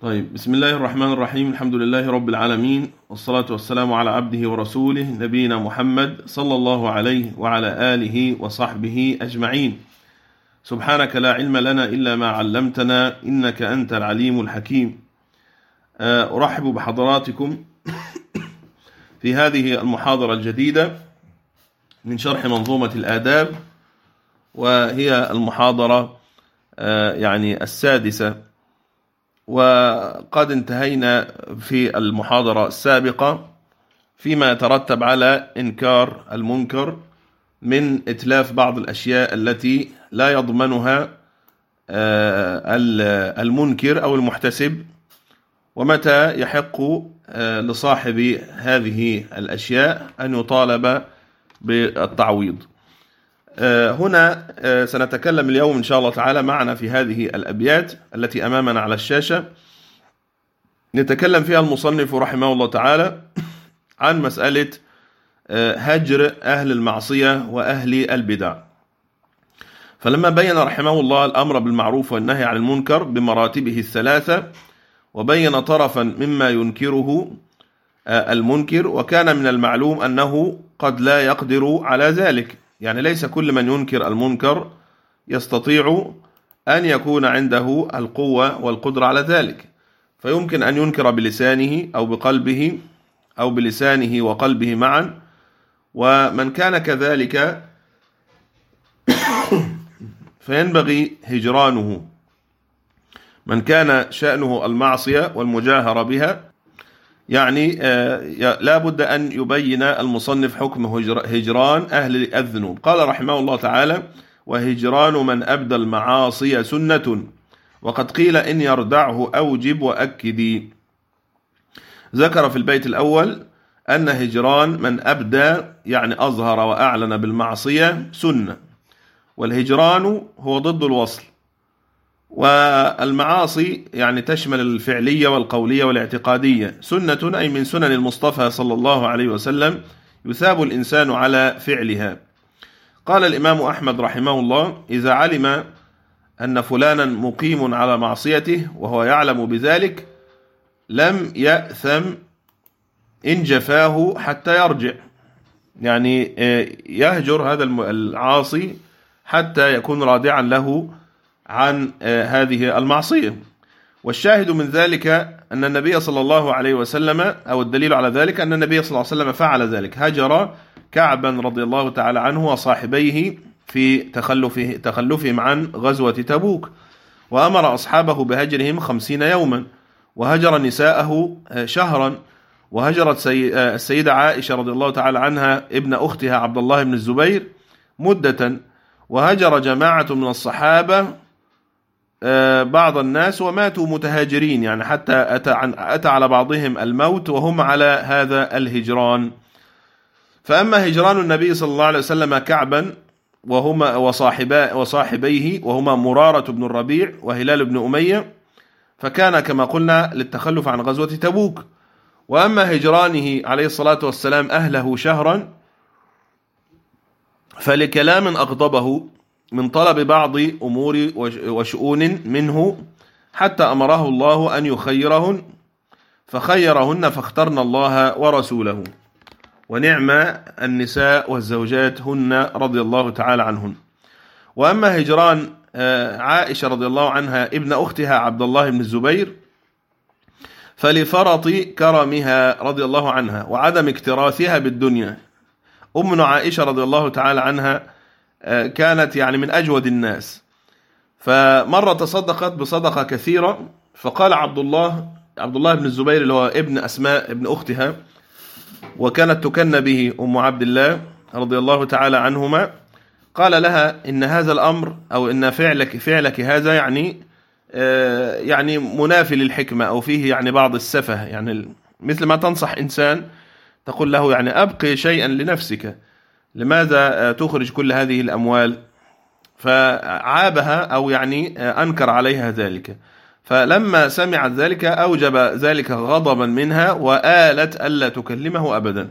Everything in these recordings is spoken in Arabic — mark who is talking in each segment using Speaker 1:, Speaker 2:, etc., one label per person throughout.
Speaker 1: طيب بسم الله الرحمن الرحيم. الحمد لله رب العالمين والصلاة والسلام على عبده ورسوله نبينا محمد صلى الله عليه وعلى آله وصحبه أجمعين. سبحانك لا علم لنا إلا ما علمتنا إنك أنت العليم الحكيم. أرحب بحضراتكم في هذه المحاضرة الجديدة من شرح منظومة الآداب وهي المحاضرة يعني السادسة وقد انتهينا في المحاضرة السابقة فيما يترتب على إنكار المنكر من إتلاف بعض الأشياء التي لا يضمنها المنكر أو المحتسب ومتى يحق لصاحب هذه الأشياء أن يطالب بالتعويض. هنا سنتكلم اليوم إن شاء الله تعالى معنا في هذه الأبيات التي أمامنا على الشاشة. نتكلم فيها المصنف رحمه الله تعالى عن مسألة هجر أهل المعصية وأهل البدع. فلما بين رحمه الله الأمر بالمعروف والنهي عن المنكر بمراتبه الثلاثة وبين طرفا مما ينكره المنكر وكان من المعلوم أنه قد لا يقدر على ذلك. يعني ليس كل من ينكر المنكر يستطيع أن يكون عنده القوة والقدرة على ذلك. فيمكن أن ينكر بلسانه أو بقلبه أو بلسانه وقلبه معا. ومن كان كذلك فينبغي هجرانه. من كان شأنه المعصية والمجاهرة بها يعني لا بد أن يبين المصنف حكم هجران أهل الذنوب. قال رحمه الله تعالى وهجران من أبدى المعاصي سنة وقد قيل إن يردعه أوجب وأكدي ذكر في البيت الأول أن هجران من أبدى يعني أظهر وأعلن بالمعصية سنة والهجران هو ضد الوصل. والمعاصي يعني تشمل الفعلية والقولية والاعتقادية. سنة أي من سنن المصطفى صلى الله عليه وسلم يثاب الإنسان على فعلها. قال الإمام أحمد رحمه الله إذا علم أن فلانا مقيم على معصيته وهو يعلم بذلك لم يأثم إن جفاه حتى يرجع. يعني يهجر هذا العاصي حتى يكون رادعا له عن هذه المعصية. والشاهد من ذلك أن النبي صلى الله عليه وسلم أو الدليل على ذلك أن النبي صلى الله عليه وسلم فعل ذلك. هجر كعبا رضي الله تعالى عنه وصاحبيه في تخلفه تخلفهم عن غزوة تبوك. وأمر أصحابه بهجرهم خمسين يوما. وهجر نساءه شهرا. وهجرت السيدة عائشة رضي الله تعالى عنها ابن أختها عبد الله بن الزبير مدة. وهجر جماعة من الصحابة بعض الناس وماتوا متهاجرين يعني حتى أتى, عن أتى على بعضهم الموت وهم على هذا الهجران. فأما هجران النبي صلى الله عليه وسلم كعبا وهما وصاحبا وصاحبيه وهما مرارة بن الربيع وهلال بن أمية فكان كما قلنا للتخلف عن غزوة تبوك. وأما هجرانه عليه الصلاة والسلام أهله شهرا فلكلام أغضبه من طلب بعض أمور وشؤون منه حتى أمره الله أن يخيرهن فخيرهن فاخترن الله ورسوله. ونعم النساء والزوجات هن رضي الله تعالى عنهن. وأما هجران عائشة رضي الله عنها ابن أختها عبد الله بن الزبير فلفرط كرمها رضي الله عنها وعدم اكتراثها بالدنيا. أمنا عائشة رضي الله تعالى عنها كانت يعني من أجود الناس. فمرة تصدقت بصدقة كثيرة فقال عبد الله عبد الله بن الزبير اللي هو ابن أسماء ابن أختها وكانت تكن به أم عبد الله رضي الله تعالى عنهما. قال لها إن هذا الأمر أو إن فعلك فعلك هذا يعني يعني منافي للحكمة أو فيه يعني بعض السفه. يعني مثل ما تنصح إنسان تقول له يعني أبقي شيئا لنفسك. لماذا تخرج كل هذه الأموال؟ فعابها أو يعني أنكر عليها ذلك. فلما سمعت ذلك أوجب ذلك غضبا منها وآلت ألا تكلمه أبدا.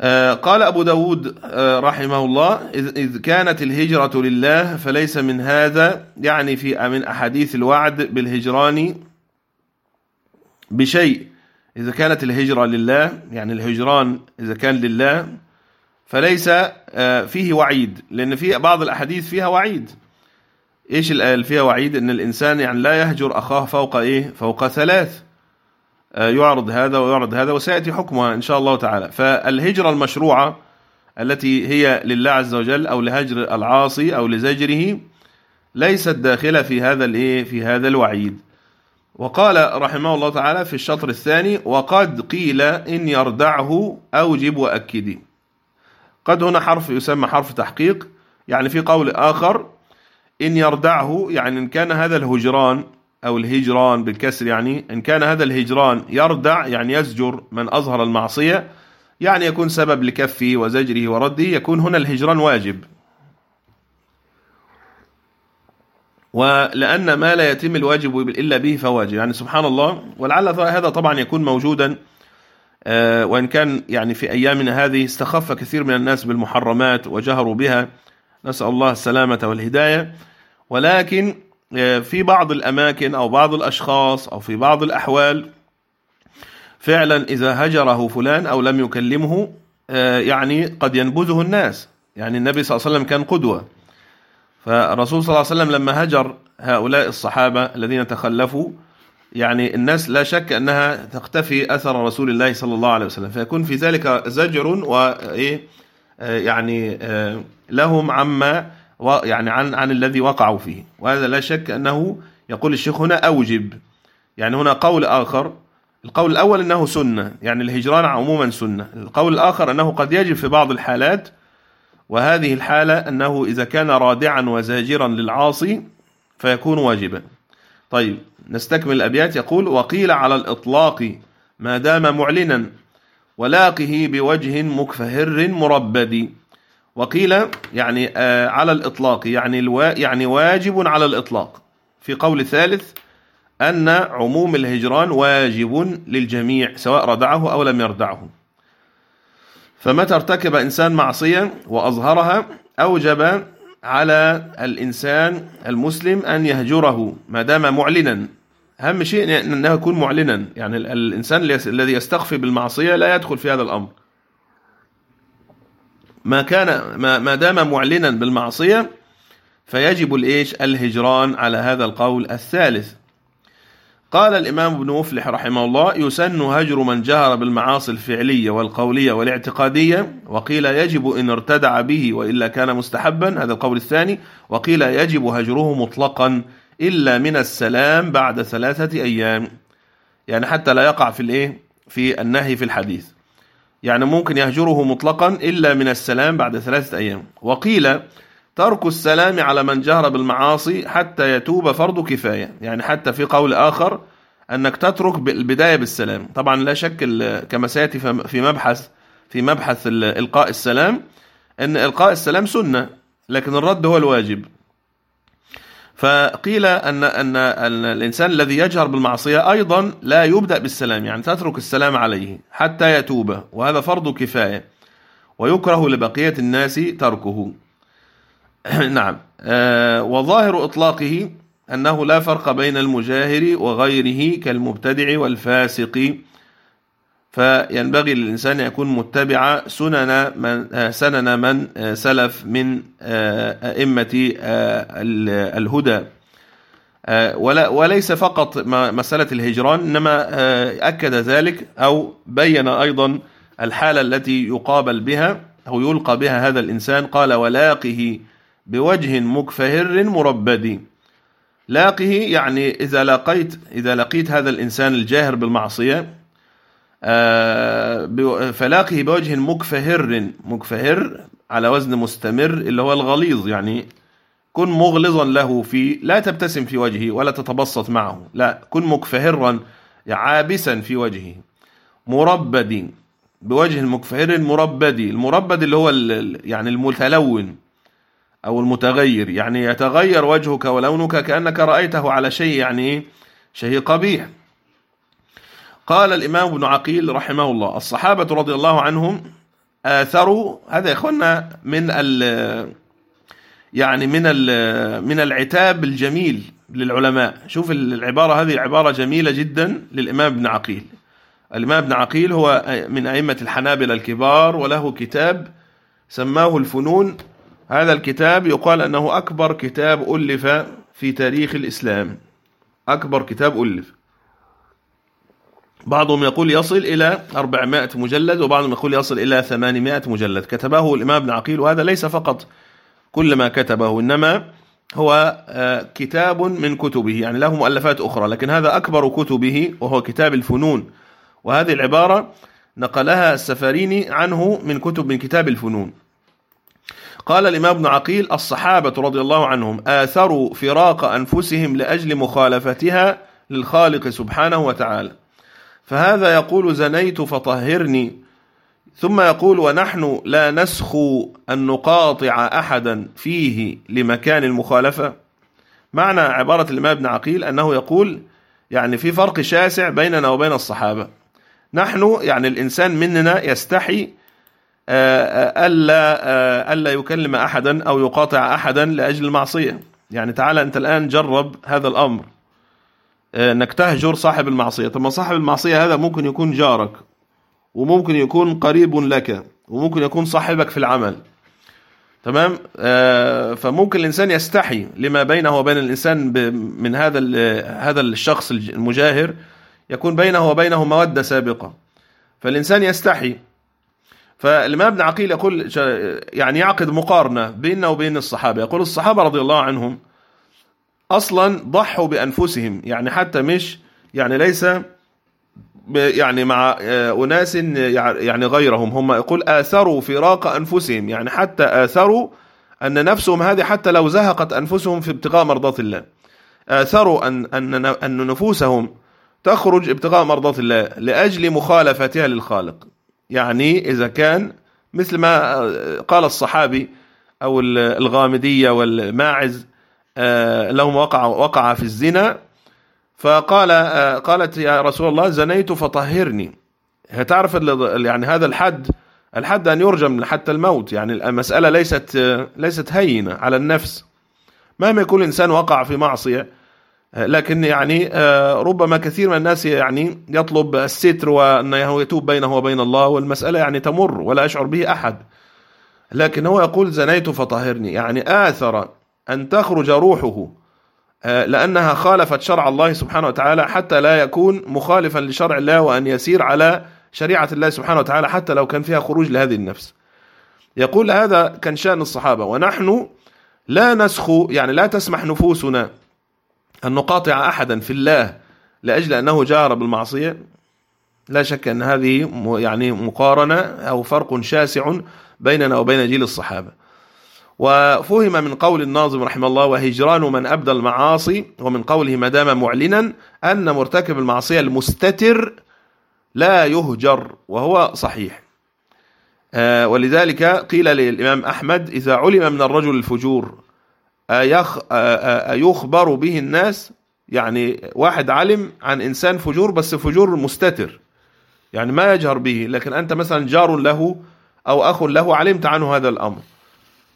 Speaker 1: آه، قال أبو داود آه، رحمه الله إذ كانت الهجرة لله فليس من هذا يعني في من أحاديث الوعد بالهجران بشيء. إذا كانت الهجرة لله يعني الهجران إذا كان لله فليس آه، فيه وعيد لأن في بعض الأحاديث فيها وعيد. إيش اللي فيها وعيد؟ إن الإنسان يعني لا يهجر أخاه فوق إيه؟ فوق ثلاث. آه، يعرض هذا ويعرض هذا وسيأتي حكمها إن شاء الله تعالى. فالهجرة المشروعة التي هي لله عز وجل أو لهجر العاصي أو لزجره ليست داخلة في هذا الإيه؟ في هذا الوعيد. وقال رحمه الله تعالى في الشطر الثاني وقد قيل إن يردعه أوجب وأكدي قد هنا حرف يسمى حرف تحقيق يعني في قول آخر إن يردعه يعني إن كان هذا الهجران أو الهجران بالكسر يعني إن كان هذا الهجران يردع يعني يزجر من أظهر المعصية يعني يكون سبب لكفه وزجره ورده يكون هنا الهجران واجب. ولأن ما لا يتم الواجب إلا به فواجب يعني سبحان الله ولعل هذا طبعا يكون موجودا وإن كان يعني في أيامنا هذه استخف كثير من الناس بالمحرمات وجهروا بها نسأل الله السلامة والهداية. ولكن آه، في بعض الأماكن أو بعض الأشخاص أو في بعض الأحوال فعلا إذا هجره فلان أو لم يكلمه آه، يعني قد ينبذه الناس. يعني النبي صلى الله عليه وسلم كان قدوة. فالرسول صلى الله عليه وسلم لما هجر هؤلاء الصحابة الذين تخلفوا يعني الناس لا شك أنها تختفي أثر رسول الله صلى الله عليه وسلم. فيكون في ذلك زجر وإيه آه، يعني آه، لهم عما يعني عن عن الذي وقعوا فيه. وهذا لا شك أنه يقول الشيخ هنا أوجب. يعني هنا قول آخر. القول الأول أنه سنة. يعني الهجران عموما سنة. القول الآخر أنه قد يجب في بعض الحالات وهذه الحالة أنه إذا كان رادعا وزاجرا للعاصي فيكون واجبا. طيب نستكمل الأبيات. يقول وقيل على الإطلاق ما دام معلنا ولاقه بوجه مكفهر مربد. وقيل يعني آه على الإطلاق يعني الوا يعني واجب على الإطلاق. في قول ثالث أن عموم الهجران واجب للجميع سواء ردعه أو لم يردعه. فمتى ارتكب إنسان معصية وأظهرها أوجب على الإنسان المسلم أن يهجره ما دام معلنا. أهم شيء أنه يكون معلنا. يعني الإنسان الذي يستخفي بالمعصية لا يدخل في هذا الأمر. ما كان ما دام معلنا بالمعصية فيجب الهجران على هذا القول الثالث. قال الإمام ابن مفلح رحمه الله يسن هجر من جهر بالمعاصي الفعلية والقولية والاعتقادية وقيل يجب إن ارتدع به وإلا كان مستحبا هذا القول الثاني وقيل يجب هجره مطلقا إلا من السلام بعد ثلاثة أيام. يعني حتى لا يقع في الإيه؟ في النهي في الحديث. يعني ممكن يهجره مطلقا إلا من السلام بعد ثلاثة أيام. وقيل ترك السلام على من جهر بالمعاصي حتى يتوب فرض كفاية. يعني حتى في قول آخر أنك تترك البداية بالسلام. طبعا لا شك كما سيأتي في مبحث في مبحث إلقاء السلام أن إلقاء السلام سنة لكن الرد هو الواجب. فقيل أن, أن, الإنسان الذي يجهر بالمعصية أيضا لا يبدأ بالسلام يعني تترك السلام عليه حتى يتوب وهذا فرض كفاية. ويكره لبقية الناس تركه. نعم. آه وظاهر إطلاقه أنه لا فرق بين المجاهر وغيره كالمبتدع والفاسق. فينبغي للإنسان يكون متبع سنن من آه، سنن من آه، سلف من أئمة الهدى. وليس فقط مسألة الهجران إنما أكد ذلك أو بين أيضا الحالة التي يقابل بها أو يلقى بها هذا الإنسان. قال ولاقه بوجه مكفهر مربد لاقه يعني إذا لقيت إذا لقيت هذا الإنسان الجاهر بالمعصية آه، فلاقه بوجه مكفهر مكفهر على وزن مستمر اللي هو الغليظ يعني كن مغلظا له في لا تبتسم في وجهه ولا تتبسط معه لا كن مكفهرا عابسا في وجهه. مربد بوجه مكفهر مربد المربد اللي هو يعني المتلون. أو المتغير يعني يتغير وجهك ولونك كأنك رأيته على شيء يعني شيء قبيح. قال الإمام ابن عقيل رحمه الله الصحابة رضي الله عنهم آثروا هذا يا من ال يعني من ال من العتاب الجميل للعلماء. شوف العبارة هذه عبارة جميلة جدا للإمام ابن عقيل. الإمام ابن عقيل هو من أئمة الحنابلة الكبار وله كتاب سماه الفنون هذا الكتاب يقال أنه أكبر كتاب ألف في تاريخ الإسلام. أكبر كتاب ألف. بعضهم يقول يصل إلى 400 مجلد وبعضهم يقول يصل إلى 800 مجلد. كتبه الإمام ابن عقيل وهذا ليس فقط كل ما كتبه إنما هو كتاب من كتبه يعني له مؤلفات أخرى. لكن هذا أكبر كتبه وهو كتاب الفنون. وهذه العبارة نقلها السفاريني عنه من كتب من كتاب الفنون. قال الإمام ابن عقيل الصحابة رضي الله عنهم آثروا فراق أنفسهم لأجل مخالفتها للخالق سبحانه وتعالى. فهذا يقول زنيت فطهرني. ثم يقول ونحن لا نسخو أن نقاطع أحدا فيه لمكان المخالفة. معنى عبارة الإمام ابن عقيل أنه يقول يعني في فرق شاسع بيننا وبين الصحابة. نحن يعني الإنسان مننا يستحي ألا ألا يكلم أحدا أو يقاطع أحدا لأجل المعصية. يعني تعالى أنت الآن جرب هذا الأمر. أنك تهجر صاحب المعصية. طب ما صاحب المعصية هذا ممكن يكون جارك وممكن يكون قريب لك وممكن يكون صاحبك في العمل. تمام؟ آه فممكن الإنسان يستحي لما بينه وبين الإنسان من هذا هذا الشخص المجاهر يكون بينه وبينه مودة سابقة. فالإنسان يستحي فالامام ابن عقيل يقول يعني يعقد مقارنة بيننا وبين الصحابة يقول الصحابة رضي الله عنهم أصلا ضحوا بأنفسهم يعني حتى مش يعني ليس يعني مع أناس يعني غيرهم هم يقول آثروا فراق أنفسهم يعني حتى آثروا أن نفسهم هذه حتى لو زهقت أنفسهم في ابتغاء مرضات الله. آثروا أن أن أن نفوسهم تخرج ابتغاء مرضات الله لأجل مخالفتها للخالق. يعني إذا كان مثل ما قال الصحابي أو الغامدية والماعز لهم وقع وقع في الزنا فقال قالت يا رسول الله زنيت فطهرني. هتعرف يعني هذا الحد الحد أن يرجم حتى الموت. يعني المسألة ليست ليست هينة على النفس. مهما يكون الإنسان وقع في معصية لكن يعني ربما كثير من الناس يعني يطلب الستر وانه يتوب بينه وبين الله والمسألة يعني تمر ولا يشعر به أحد. لكن هو يقول زنيت فطهرني. يعني آثر أن تخرج روحه لأنها خالفت شرع الله سبحانه وتعالى حتى لا يكون مخالفا لشرع الله وأن يسير على شريعة الله سبحانه وتعالى حتى لو كان فيها خروج لهذه النفس. يقول هذا كان شأن الصحابة. ونحن لا نسخو يعني لا تسمح نفوسنا أن نقاطع أحدا في الله لأجل أنه جار بالمعصية لا شك أن هذه يعني مقارنة أو فرق شاسع بيننا وبين جيل الصحابة. وفهم من قول الناظم رحمه الله وهجران من أبدى المعاصي ومن قوله ما دام معلنا أن مرتكب المعصية المستتر لا يهجر وهو صحيح. ولذلك قيل للإمام أحمد إذا علم من الرجل الفجور أيخبر به الناس؟ يعني واحد علم عن إنسان فجور بس فجور مستتر. يعني ما يجهر به لكن أنت مثلا جار له أو أخ له علمت عنه هذا الأمر.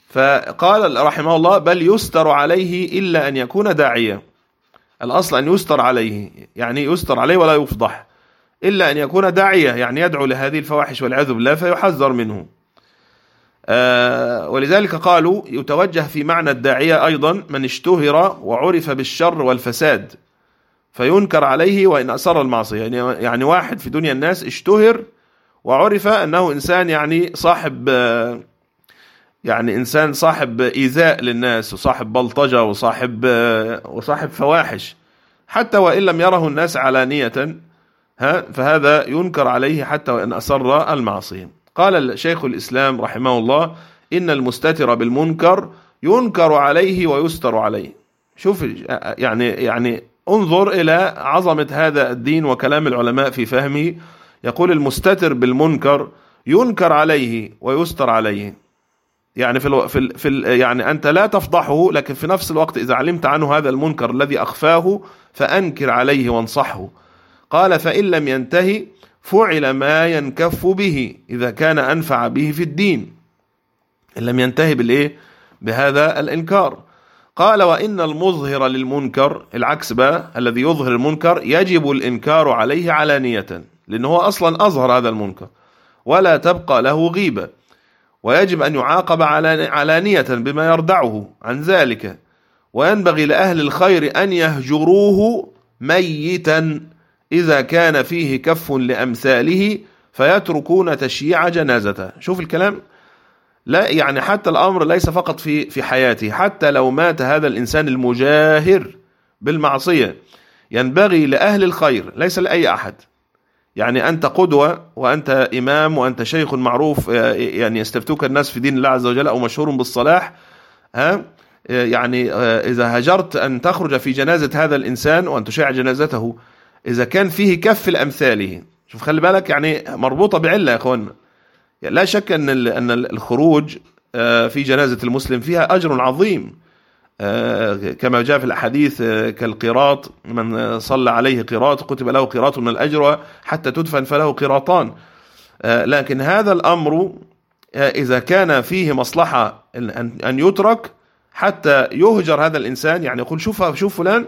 Speaker 1: فقال رحمه الله بل يستر عليه إلا أن يكون داعيا. الأصل أن يستر عليه يعني يستر عليه ولا يفضح. إلا أن يكون داعية يعني يدعو لهذه الفواحش والعياذ بالله فيحذر منه. ولذلك قالوا يتوجه في معنى الداعية أيضا من اشتهر وعرف بالشر والفساد فينكر عليه وإن أسر المعصية. يعني, يعني واحد في دنيا الناس اشتهر وعرف أنه إنسان يعني صاحب آه يعني إنسان صاحب إيذاء للناس وصاحب بلطجة وصاحب وصاحب فواحش حتى وإن لم يره الناس علانية ها فهذا ينكر عليه حتى وإن أسر المعصية. قال شيخ الإسلام رحمه الله إن المستتر بالمنكر ينكر عليه ويستر عليه. شوف يعني يعني انظر إلى عظمة هذا الدين وكلام العلماء في فهمه. يقول المستتر بالمنكر ينكر عليه ويستر عليه. يعني في ال في ال في ال يعني أنت لا تفضحه لكن في نفس الوقت إذا علمت عنه هذا المنكر الذي أخفاه فأنكر عليه وانصحه. قال فإن لم ينتهي فعل ما ينكف به إذا كان أنفع به في الدين. إن لم ينتهي بالإيه؟ بهذا الإنكار. قال وإن المظهر للمنكر العكس بقى الذي يظهر المنكر يجب الإنكار عليه علانية لأنه أصلا أظهر هذا المنكر ولا تبقى له غيبة. ويجب أن يعاقب علانية بما يردعه عن ذلك. وينبغي لأهل الخير أن يهجروه ميتا. إذا كان فيه كف لأمثاله فيتركون تشييع جنازته. شوف الكلام. لا يعني حتى الأمر ليس فقط في في حياته. حتى لو مات هذا الإنسان المجاهر بالمعصية ينبغي لأهل الخير ليس لأي أحد يعني أنت قدوة وأنت إمام وأنت شيخ معروف يعني يستفتوك الناس في دين الله عز وجل أو مشهور بالصلاح ها؟ يعني إذا هجرت أن تخرج في جنازة هذا الإنسان وأن تشيع جنازته. إذا كان فيه كف لأمثاله. شوف خلي بالك يعني مربوطة بعلة يا أخوانا يعني لا شك أن أن الخروج في جنازة المسلم فيها أجر عظيم. كما جاء في الأحاديث كالقراط من صلى عليه قراط كتب له قراط من الأجر حتى تدفن فله قراطان. لكن هذا الأمر إذا كان فيه مصلحة أن يترك حتى يهجر هذا الإنسان يعني يقول شوف شوف فلان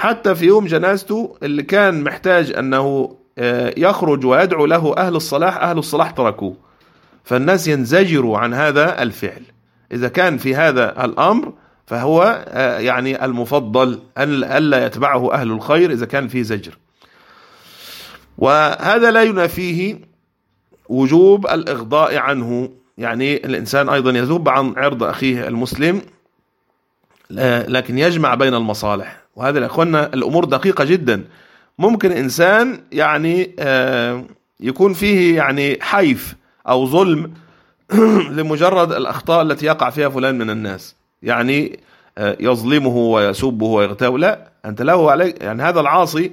Speaker 1: حتى في يوم جنازته اللي كان محتاج أنه يخرج ويدعو له أهل الصلاح أهل الصلاح تركوه. فالناس ينزجروا عن هذا الفعل. إذا كان في هذا الأمر فهو يعني المفضل أن ألا يتبعه أهل الخير إذا كان فيه زجر. وهذا لا ينافيه وجوب الإغضاء عنه. يعني الإنسان أيضا يذوب عن عرض أخيه المسلم لكن يجمع بين المصالح. وهذا يا أخوانا الأمور دقيقة جدا. ممكن إنسان يعني يكون فيه يعني حيف أو ظلم لمجرد الأخطاء التي يقع فيها فلان من الناس. يعني يظلمه ويسبه ويغتابه لا أنت له عليك يعني هذا العاصي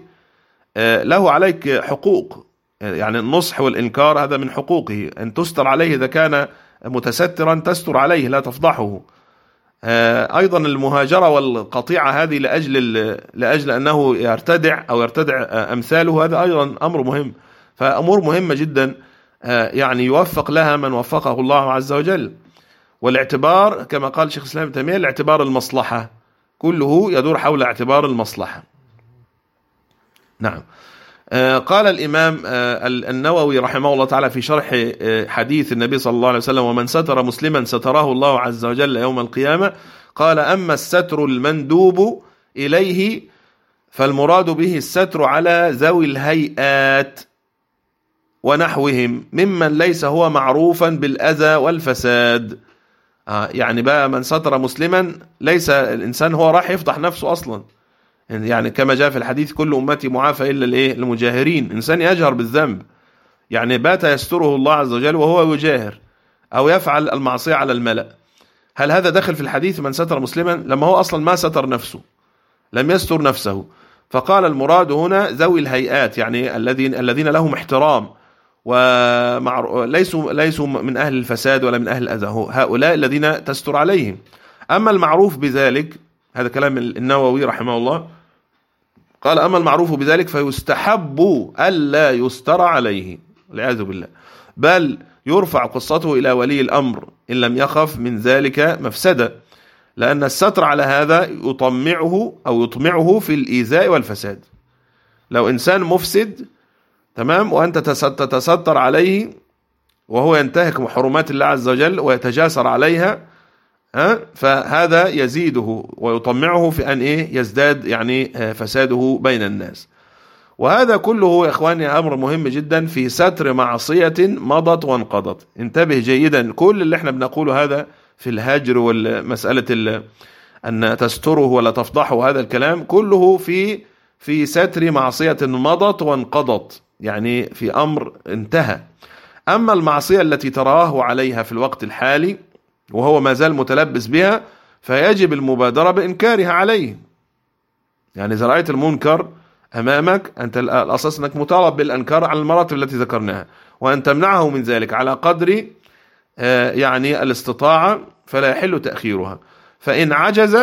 Speaker 1: له عليك حقوق. يعني النصح والإنكار هذا من حقوقه. أن تستر عليه إذا كان متسترا تستر عليه لا تفضحه. أيضا المهاجرة والقطيعة هذه لأجل لأجل أنه يرتدع أو يرتدع أمثاله هذا أيضا أمر مهم. فأمور مهمة جدا يعني يوفق لها من وفقه الله عز وجل. والاعتبار كما قال شيخ الإسلام تيمية الاعتبار المصلحة. كله يدور حول اعتبار المصلحة. نعم. قال الإمام النووي رحمه الله تعالى في شرح حديث النبي صلى الله عليه وسلم ومن ستر مسلما ستراه الله عز وجل يوم القيامة. قال أما الستر المندوب إليه فالمراد به الستر على ذوي الهيئات ونحوهم ممن ليس هو معروفا بالأذى والفساد. يعني بقى من ستر مسلما ليس الإنسان هو راح يفضح نفسه أصلا. يعني كما جاء في الحديث كل أمتي معافى إلا الإيه؟ المجاهرين. إنسان يجهر بالذنب. يعني بات يستره الله عز وجل وهو يجاهر أو يفعل المعصية على الملأ. هل هذا داخل في الحديث من ستر مسلما؟ لما هو أصلا ما ستر نفسه. لم يستر نفسه. فقال المراد هنا ذوي الهيئات يعني الذين الذين لهم احترام وليسوا ليسوا من أهل الفساد ولا من أهل الأذى. هؤلاء الذين تستر عليهم. أما المعروف بذلك هذا كلام النووي رحمه الله قال أما المعروف بذلك فيستحب ألا يستر عليه. والعياذ بالله. بل يرفع قصته إلى ولي الأمر إن لم يخف من ذلك مفسدة لأن الستر على هذا يطمعه أو يطمعه في الإيذاء والفساد. لو إنسان مفسد تمام وأنت تتستر عليه وهو ينتهك حرمات الله عز وجل ويتجاسر عليها فهذا يزيده ويطمعه في أن إيه؟ يزداد يعني فساده بين الناس. وهذا كله يا إخواني أمر مهم جدا في ستر معصية مضت وانقضت. انتبه جيدا كل اللي إحنا بنقوله هذا في الهجر والمسألة أن تستره ولا تفضحه هذا الكلام كله في في ستر معصية مضت وانقضت. يعني في أمر انتهى. أما المعصية التي تراه عليها في الوقت الحالي وهو ما زال متلبس بها فيجب المبادرة بإنكارها عليه. يعني إذا رأيت المنكر أمامك أنت الأساس أنك مطالب بالأنكار على المراتب التي ذكرناها وأن تمنعه من ذلك على قدر يعني الاستطاعة فلا يحل تأخيرها. فإن عجز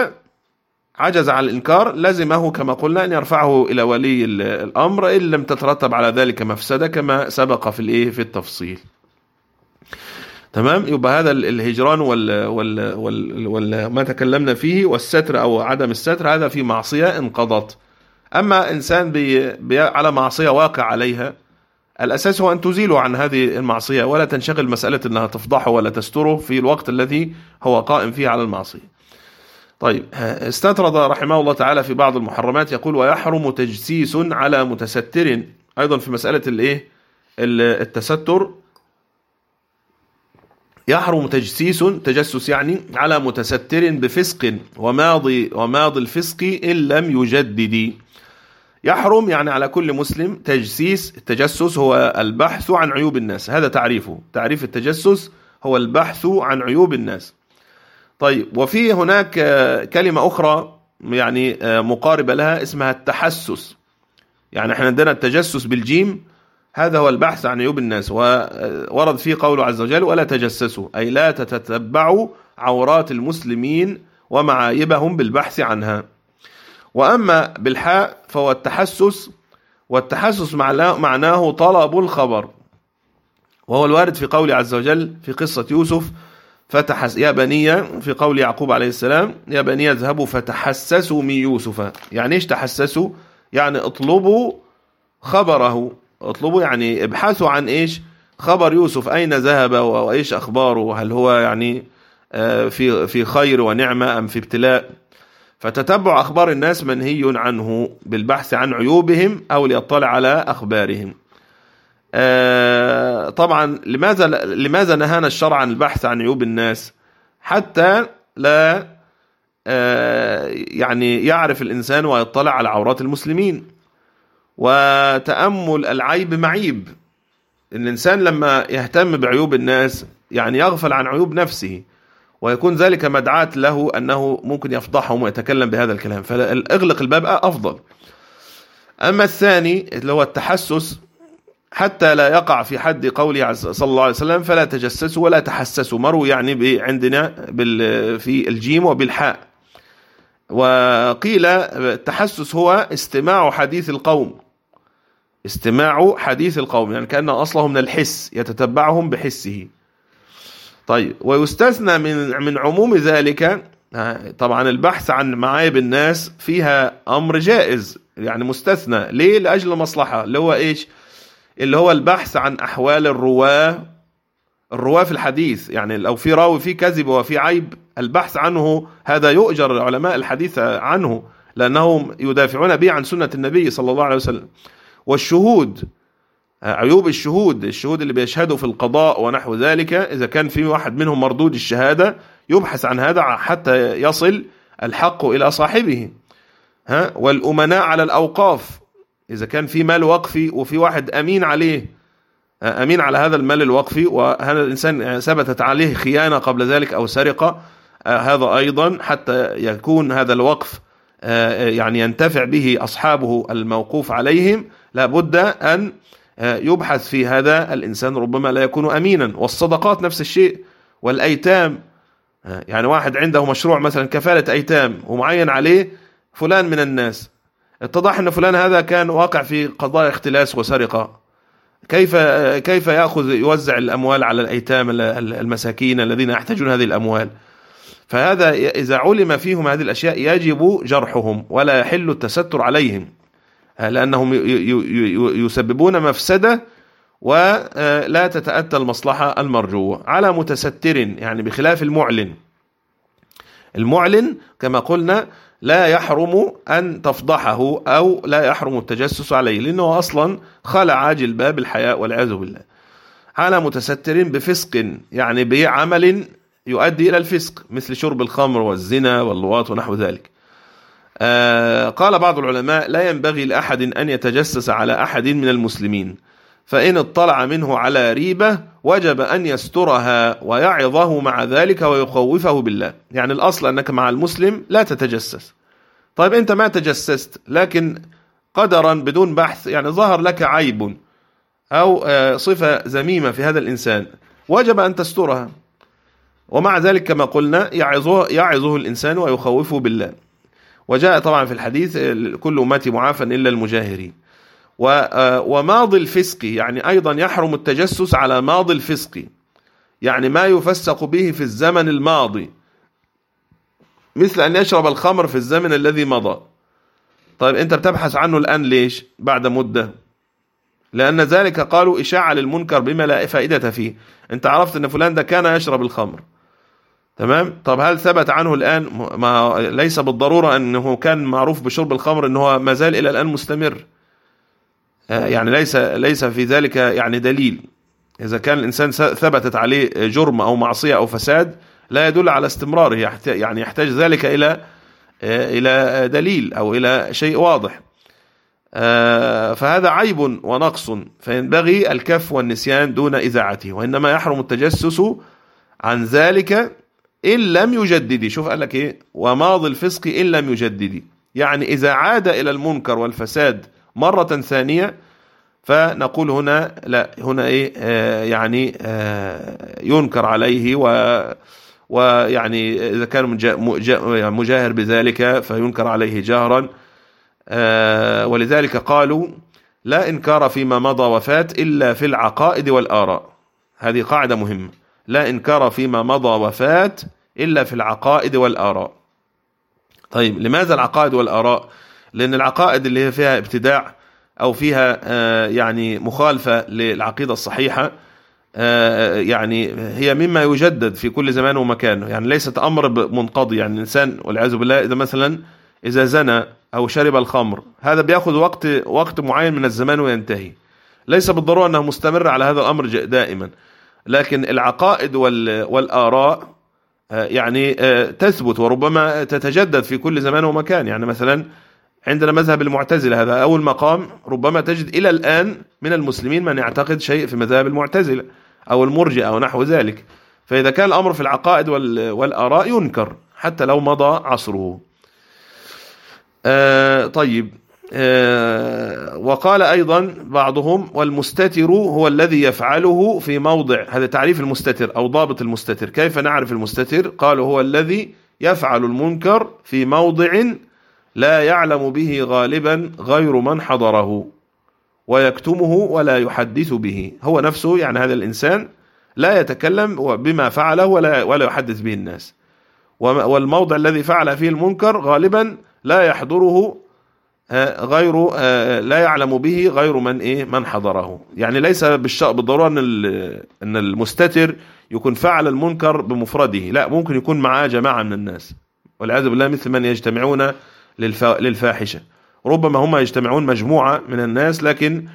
Speaker 1: عجز عن الإنكار لزمه كما قلنا أن يرفعه إلى ولي الأمر إن لم تترتب على ذلك مفسدة كما سبق في الإيه في التفصيل. تمام؟ يبقى هذا الهجران وال وال وال, وال ما تكلمنا فيه والستر أو عدم الستر هذا في معصية انقضت أما إنسان بي بي على معصية واقع عليها الأساس هو أن تزيله عن هذه المعصية ولا تنشغل مسألة أنها تفضحه ولا تستره في الوقت الذي هو قائم فيه على المعصية. طيب استطرد رحمه الله تعالى في بعض المحرمات يقول ويحرم تجسيس على متستر. أيضا في مسألة الإيه؟ التستر. يحرم تجسيس تجسس يعني على متستر بفسق وماضي وماضي الفسق إن لم يجدد. يحرم يعني على كل مسلم تجسيس التجسس هو البحث عن عيوب الناس. هذا تعريفه. تعريف التجسس هو البحث عن عيوب الناس. طيب وفي هناك كلمة أخرى يعني مقاربة لها اسمها التحسس. يعني إحنا عندنا التجسس بالجيم هذا هو البحث عن عيوب الناس وورد فيه قوله عز وجل ولا تجسسوا. أي لا تتتبعوا عورات المسلمين ومعايبهم بالبحث عنها. وأما بالحاء فهو التحسس والتحسس معناه طلب الخبر. وهو الوارد في قول عز وجل في قصة يوسف فتحس يا بني في قول يعقوب عليه السلام يا بني اذهبوا فتحسسوا من يوسف. يعني إيش تحسسوا؟ يعني اطلبوا خبره. اطلبوا يعني ابحثوا عن إيش خبر يوسف أين ذهب وإيش أخباره؟ هل هو يعني في في خير ونعمة أم في ابتلاء؟ فتتبع أخبار الناس منهي عنه بالبحث عن عيوبهم أو ليطلع على أخبارهم. طبعا لماذا لماذا نهانا الشرع عن البحث عن عيوب الناس؟ حتى لا يعني يعرف الإنسان ويطلع على عورات المسلمين. وتأمل العيب معيب. الإنسان لما يهتم بعيوب الناس يعني يغفل عن عيوب نفسه ويكون ذلك مدعاة له أنه ممكن يفضحهم ويتكلم بهذا الكلام. فاغلق الباب أفضل. أما الثاني اللي هو التحسس حتى لا يقع في حد قوله صلى الله عليه وسلم فلا تجسسوا ولا تحسسوا. مروا يعني عندنا في الجيم وبالحاء. وقيل التحسس هو استماع حديث القوم. استماع حديث القوم يعني كأن أصله من الحس يتتبعهم بحسه. طيب ويستثنى من من عموم ذلك طبعا البحث عن معايب الناس فيها أمر جائز يعني مستثنى. ليه؟ لأجل المصلحة اللي هو إيش؟ اللي هو البحث عن أحوال الرواة الرواة في الحديث. يعني لو في راوي فيه كذب وفي عيب البحث عنه هذا يؤجر علماء الحديث عنه لأنهم يدافعون به عن سنة النبي صلى الله عليه وسلم. والشهود عيوب الشهود الشهود اللي بيشهدوا في القضاء ونحو ذلك إذا كان في واحد منهم مردود الشهادة يبحث عن هذا حتى يصل الحق إلى صاحبه. ها؟ والأمناء على الأوقاف إذا كان في مال وقفي وفي واحد أمين عليه أمين على هذا المال الوقفي وهذا الإنسان ثبتت عليه خيانة قبل ذلك أو سرقة هذا أيضا حتى يكون هذا الوقف يعني ينتفع به أصحابه الموقوف عليهم. لابد أن يبحث في هذا الإنسان ربما لا يكون أمينا. والصدقات نفس الشيء. والأيتام يعني واحد عنده مشروع مثلا كفالة أيتام ومعين عليه فلان من الناس. اتضح أن فلان هذا كان واقع في قضايا اختلاس وسرقة. كيف كيف يأخذ يوزع الأموال على الأيتام المساكين الذين يحتاجون هذه الأموال؟ فهذا إذا علم فيهم هذه الأشياء يجب جرحهم ولا يحل التستر عليهم. لأنهم يسببون مفسدة ولا تتأتى المصلحة المرجوة. على متستر يعني بخلاف المعلن. المعلن كما قلنا لا يحرم أن تفضحه أو لا يحرم التجسس عليه لأنه أصلا خلع جلباب الحياء والعياذ بالله. على متستر بفسق يعني بعمل يؤدي إلى الفسق مثل شرب الخمر والزنا واللواط ونحو ذلك. آه قال بعض العلماء لا ينبغي لأحد أن يتجسس على أحد من المسلمين فإن اطلع منه على ريبة وجب أن يسترها ويعظه مع ذلك ويخوفه بالله. يعني الأصل أنك مع المسلم لا تتجسس. طيب أنت ما تجسست لكن قدرا بدون بحث يعني ظهر لك عيب أو صفة ذميمة في هذا الإنسان وجب أن تسترها. ومع ذلك كما قلنا يعظه, يعظه الإنسان ويخوفه بالله. وجاء طبعا في الحديث كل أمتي معافى إلا المجاهرين. وماضي الفسق يعني أيضا يحرم التجسس على ماضي الفسق. يعني ما يفسق به في الزمن الماضي. مثل أن يشرب الخمر في الزمن الذي مضى. طيب أنت بتبحث عنه الآن ليش؟ بعد مدة. لأن ذلك قالوا إشاعة للمنكر بما لا فائدة فيه. أنت عرفت أن فلان ده كان يشرب الخمر. تمام؟ طب هل ثبت عنه الآن؟ ما ليس بالضرورة أنه كان معروف بشرب الخمر أنه ما زال إلى الآن مستمر. آه، يعني ليس ليس في ذلك يعني دليل. إذا كان الإنسان ثبتت عليه جرم أو معصية أو فساد لا يدل على استمراره. يعني يحتاج ذلك إلى آه، إلى دليل أو إلى شيء واضح. آه، فهذا عيب ونقص فينبغي الكف والنسيان دون إذاعته. وإنما يحرم التجسس عن ذلك إن لم يجدد شوف قال لك إيه؟ وماضي الفسق إن لم يجدد يعني إذا عاد إلى المنكر والفساد مرة ثانية فنقول هنا لا هنا إيه؟ آه يعني آه ينكر عليه و ويعني إذا كان مجاهر بذلك فينكر عليه جهرا. آه ولذلك قالوا لا إنكار فيما مضى وفات إلا في العقائد والآراء. هذه قاعدة مهمة. لا إنكار فيما مضى وفات إلا في العقائد والآراء. طيب لماذا العقائد والآراء؟ لأن العقائد اللي هي فيها ابتداع أو فيها آه، يعني مخالفة للعقيدة الصحيحة آه، يعني هي مما يجدد في كل زمان ومكان يعني ليست أمر منقضي يعني الإنسان والعياذ بالله إذا مثلا إذا زنى أو شرب الخمر هذا بيأخذ وقت وقت معين من الزمان وينتهي. ليس بالضرورة أنه مستمر على هذا الأمر دائما. لكن العقائد والآراء آه، يعني آه، تثبت وربما تتجدد في كل زمان ومكان. يعني مثلا عندنا مذهب المعتزلة هذا أول مقام ربما تجد إلى الآن من المسلمين من يعتقد شيء في مذهب المعتزلة أو المرجئة أو نحو ذلك. فإذا كان الأمر في العقائد والآراء ينكر حتى لو مضى عصره. آه طيب. وقال أيضا بعضهم والمستتر هو الذي يفعله في موضع هذا تعريف المستتر أو ضابط المستتر. كيف نعرف المستتر؟ قالوا هو الذي يفعل المنكر في موضع لا يعلم به غالبا غير من حضره ويكتمه ولا يحدث به. هو نفسه يعني هذا الإنسان لا يتكلم بما فعله ولا, ولا يحدث به الناس. والموضع الذي فعل فيه المنكر غالبا لا يحضره آه، غير آه، لا يعلم به غير من إيه من حضره. يعني ليس بالضرورة أن أن المستتر يكون فعل المنكر بمفرده. لا ممكن يكون معاه جماعة من الناس. والعياذ بالله مثل من يجتمعون للفاحشة. ربما هم يجتمعون مجموعة من الناس لكن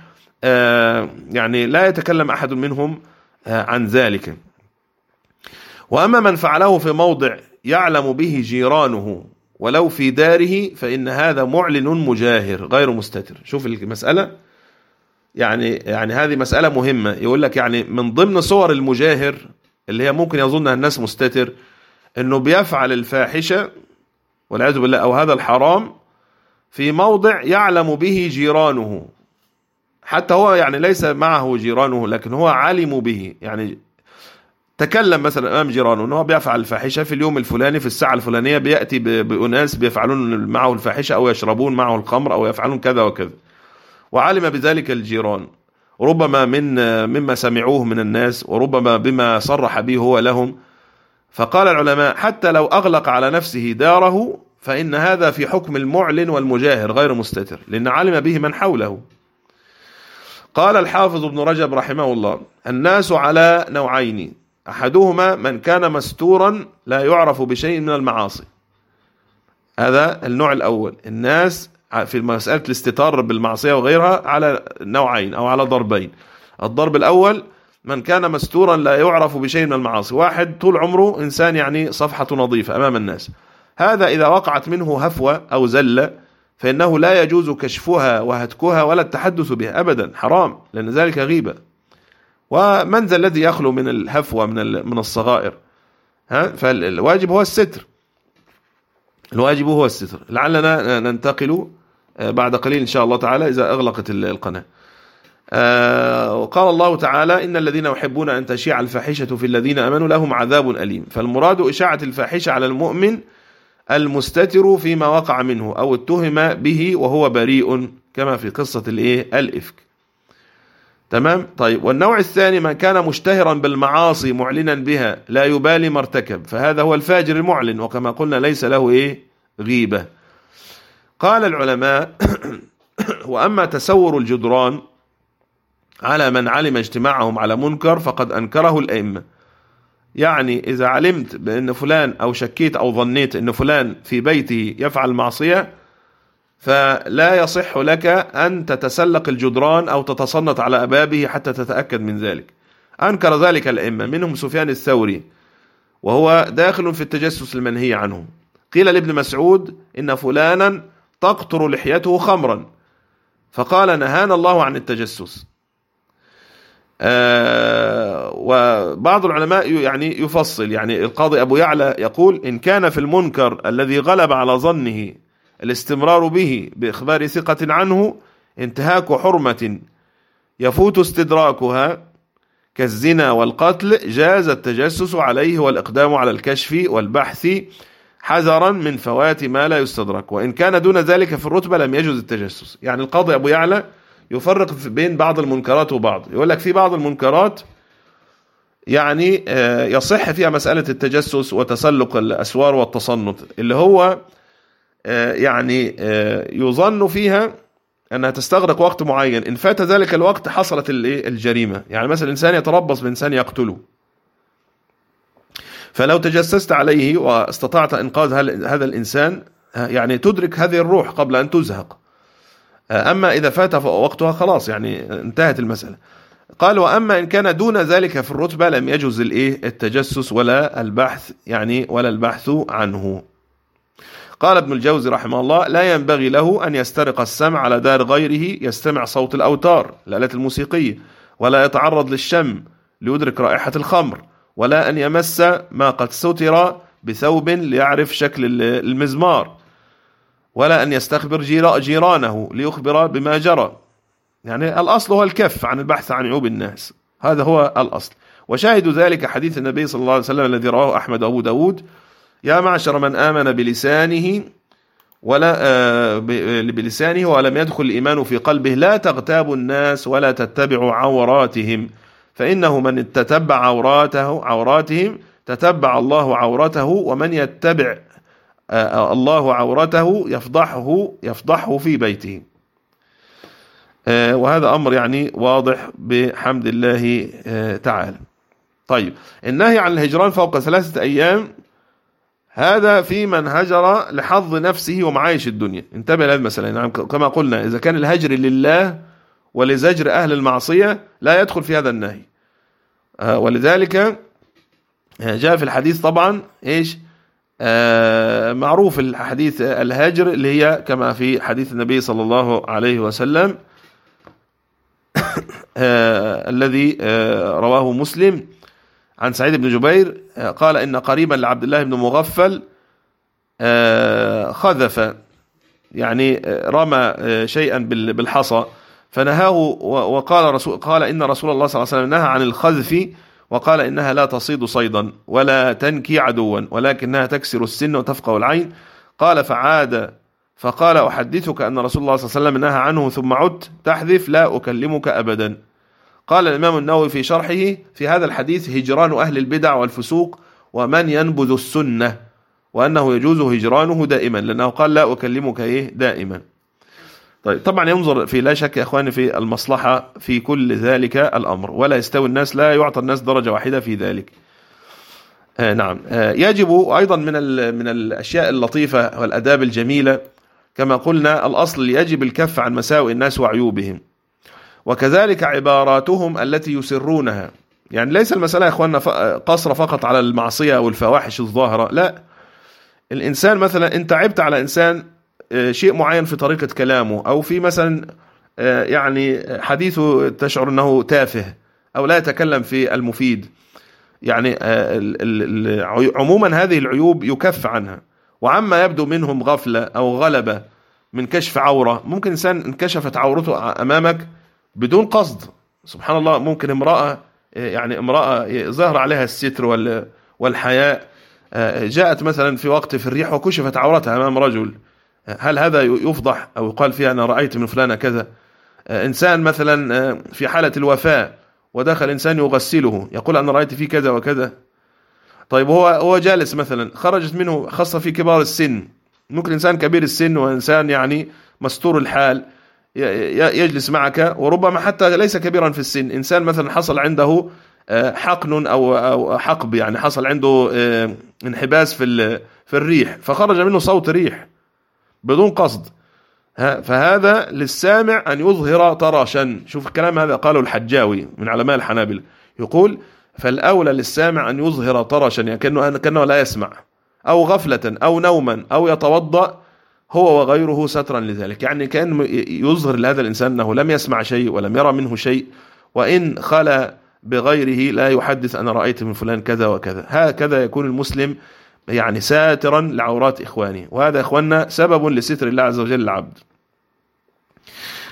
Speaker 1: آه، يعني لا يتكلم أحد منهم عن ذلك. وأما من فعله في موضع يعلم به جيرانه ولو في داره فإن هذا معلن مجاهر غير مستتر. شوف المسألة. يعني يعني هذه مسألة مهمة. يقول لك يعني من ضمن صور المجاهر اللي هي ممكن يظنها الناس مستتر إنه بيفعل الفاحشة والعياذ بالله أو هذا الحرام في موضع يعلم به جيرانه. حتى هو يعني ليس معه جيرانه لكن هو علم به. يعني تكلم مثلا أمام جيرانه إنه بيفعل الفاحشة في اليوم الفلاني في الساعة الفلانية بيأتي بأناس بيفعلون معه الفاحشة أو يشربون معه الخمر أو يفعلون كذا وكذا. وعلم بذلك الجيران. ربما من مما سمعوه من الناس وربما بما صرح به هو لهم. فقال العلماء حتى لو أغلق على نفسه داره فإن هذا في حكم المعلن والمجاهر غير مستتر لأن علم به من حوله. قال الحافظ ابن رجب رحمه الله الناس على نوعين. أحدهما من كان مستورا لا يعرف بشيء من المعاصي. هذا النوع الأول. الناس في مسألة الاستتار بالمعصية وغيرها على نوعين أو على ضربين. الضرب الأول من كان مستورا لا يعرف بشيء من المعاصي. واحد طول عمره إنسان يعني صفحة نظيفة أمام الناس. هذا إذا وقعت منه هفوة أو زلة فإنه لا يجوز كشفها وهتكها ولا التحدث بها أبدا. حرام لأن ذلك غيبة. ومن ذا الذي يخلو من الهفوة من من الصغائر؟ ها؟ فالواجب هو الستر. الواجب هو الستر. لعلنا ننتقل آه، بعد قليل إن شاء الله تعالى إذا أغلقت القناة. آه، وقال الله تعالى إن الذين يحبون أن تشيع الفاحشة في الذين أمنوا لهم عذاب أليم. فالمراد إشاعة الفاحشة على المؤمن المستتر فيما وقع منه أو اتهم به وهو بريء كما في قصة الإيه؟ الإفك. تمام؟ طيب والنوع الثاني من كان مشتهرا بالمعاصي معلنا بها لا يبالي ما ارتكب فهذا هو الفاجر المعلن وكما قلنا ليس له إيه؟ غيبة. قال العلماء وأما تسور الجدران على من علم اجتماعهم على منكر فقد أنكره الأئمة. يعني إذا علمت بأن فلان أو شكيت أو ظنيت أن فلان في بيته يفعل معصية فلا يصح لك أن تتسلق الجدران أو تتصنت على أبابه حتى تتأكد من ذلك. أنكر ذلك الأئمة منهم سفيان الثوري وهو داخل في التجسس المنهي عنه. قيل لابن مسعود إن فلانا تقطر لحيته خمرا. فقال نهانا الله عن التجسس. آه وبعض العلماء يعني يفصل يعني القاضي أبو يعلى يقول إن كان في المنكر الذي غلب على ظنه الاستمرار به بإخبار ثقة عنه انتهاك حرمة. يفوت استدراكها كالزنا والقتل جاز التجسس عليه والإقدام على الكشف والبحث حذرا من فوات ما لا يستدرك. وإن كان دون ذلك في الرتبة لم يجوز التجسس. يعني القاضي أبو يعلى يفرق بين بعض المنكرات وبعض. يقول لك في بعض المنكرات يعني يصح فيها مسألة التجسس وتسلق الأسوار والتصنت اللي هو يعني يظن فيها أنها تستغرق وقت معين. إن فات ذلك الوقت حصلت الجريمة. يعني مثلا إنسان يتربص بإنسان يقتله. فلو تجسست عليه واستطعت إنقاذ هذا الإنسان يعني تدرك هذه الروح قبل أن تزهق. أما إذا فات وقتها خلاص يعني انتهت المسألة. قال وأما إن كان دون ذلك في الرتبة لم يجوز الإيه؟ التجسس ولا البحث يعني ولا البحث عنه. قال ابن الجوزي رحمه الله لا ينبغي له أن يسترق السمع على دار غيره يستمع صوت الأوتار الآلات الموسيقية ولا يتعرض للشم ليدرك رائحة الخمر ولا أن يمس ما قد ستر بثوب ليعرف شكل المزمار ولا أن يستخبر جيرانه ليخبر بما جرى. يعني الأصل هو الكف عن البحث عن عيوب الناس. هذا هو الأصل. وشاهد ذلك حديث النبي صلى الله عليه وسلم الذي رواه أحمد أبو داود يا معشر من آمن بلسانه ولا بلسانه ولم يدخل الإيمان في قلبه لا تغتابوا الناس ولا تتبعوا عوراتهم فإنه من تتبع عوراته عوراتهم تتبع الله عورته ومن يتبع الله عورته يفضحه يفضحه في بيته. وهذا أمر يعني واضح بحمد الله تعالى. طيب النهي عن الهجران فوق ثلاثة أيام هذا في من هجر لحظ نفسه ومعايش الدنيا. انتبه لهذه المسألة. يعني كما قلنا إذا كان الهجر لله ولزجر أهل المعصية لا يدخل في هذا النهي. ولذلك جاء في الحديث طبعا إيش؟ معروف الحديث الهاجر اللي هي كما في حديث النبي صلى الله عليه وسلم الذي رواه مسلم. عن سعيد بن جبير قال إن قريبا لعبد الله بن مغفل خذف يعني رمى شيئا بالحصى فنهاه وقال رسول قال إن رسول الله صلى الله عليه وسلم نهى عن الخذف وقال إنها لا تصيد صيدا ولا تنكي عدوا ولكنها تكسر السن وتفقه العين. قال فعاد فقال أحدثك أن رسول الله صلى الله عليه وسلم نهى عنه ثم عدت تحذف لا أكلمك أبدا. قال الإمام النووي في شرحه في هذا الحديث هجران أهل البدع والفسوق ومن ينبذ السنة وأنه يجوز هجرانه دائما لأنه قال لا أكلمك إيه؟ دائما. طيب طبعا ينظر في لا شك يا إخواني في المصلحة في كل ذلك الأمر ولا يستوي الناس لا يعطى الناس درجة واحدة في ذلك. آه نعم. آه يجب أيضا من من الأشياء اللطيفة والأداب الجميلة كما قلنا الأصل يجب الكف عن مساوئ الناس وعيوبهم. وكذلك عباراتهم التي يسرونها. يعني ليس المسألة يا إخواننا قصر فقط على المعصية أو الفواحش الظاهرة لا. الإنسان مثلا أنت عبت على إنسان شيء معين في طريقة كلامه أو في مثلا يعني حديثه تشعر أنه تافه أو لا يتكلم في المفيد. يعني عموما هذه العيوب يكف عنها. وعما يبدو منهم غفلة أو غلبة من كشف عورة ممكن إنسان انكشفت عورته أمامك بدون قصد. سبحان الله ممكن امرأة يعني امرأة ظهر عليها الستر والحياء. جاءت مثلا في وقت في الريح وكشفت عورتها أمام رجل. هل هذا يفضح أو يقال فيها أنا رأيت من فلانة كذا؟ إنسان مثلا في حالة الوفاة ودخل إنسان يغسله يقول أنا رأيت فيه كذا وكذا. طيب هو هو جالس مثلا خرجت منه خاصة في كبار السن. ممكن إنسان كبير السن وإنسان يعني مستور الحال. يجلس معك وربما حتى ليس كبيرا في السن. إنسان مثلا حصل عنده آه، حقن أو حقب يعني حصل عنده آه، انحباس في في الريح فخرج منه صوت ريح بدون قصد. فهذا للسامع أن يظهر طرشا شوف الكلام هذا قاله الحجاوي من علماء الحنابلة يقول فالأولى للسامع أن يظهر طرشا يعني كأنه, كأنه لا يسمع أو غفلة أو نوما أو يتوضأ هو وغيره سترا لذلك. يعني كان يظهر لهذا الإنسان أنه لم يسمع شيء ولم يرى منه شيء وإن خلى بغيره لا يحدث أنا رأيت من فلان كذا وكذا. هكذا يكون المسلم يعني ساترا لعورات إخوانه وهذا إخواننا سبب لستر الله عز وجل العبد.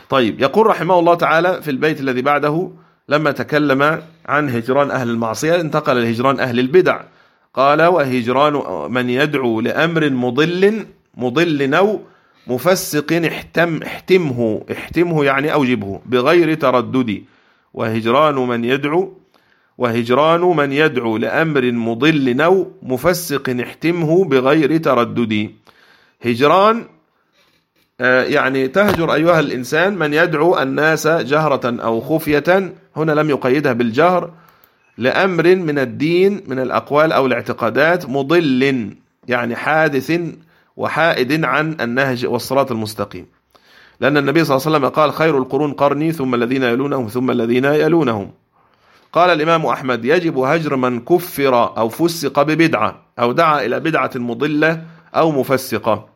Speaker 1: طيب يقول رحمه الله تعالى في البيت الذي بعده لما تكلم عن هجران أهل المعصية انتقل لهجران أهل البدع. قال وهجران من يدعو لأمر مضل مضل أو مفسق احتم احتمه احتمه يعني أوجبه بغير تردد. وهجران من يدعو وهجران من يدعو لأمر مضل أو مفسق احتمه بغير تردد. هجران آه، يعني تهجر أيها الإنسان من يدعو الناس جهرة أو خفية هنا لم يقيدها بالجهر لأمر من الدين من الأقوال أو الاعتقادات مضل يعني حادث وحائد عن النهج والصراط المستقيم. لأن النبي صلى الله عليه وسلم قال خير القرون قرني ثم الذين يلونهم ثم الذين يلونهم. قال الإمام أحمد يجب هجر من كفر أو فسق ببدعة أو دعا إلى بدعة مضلة أو مفسقة.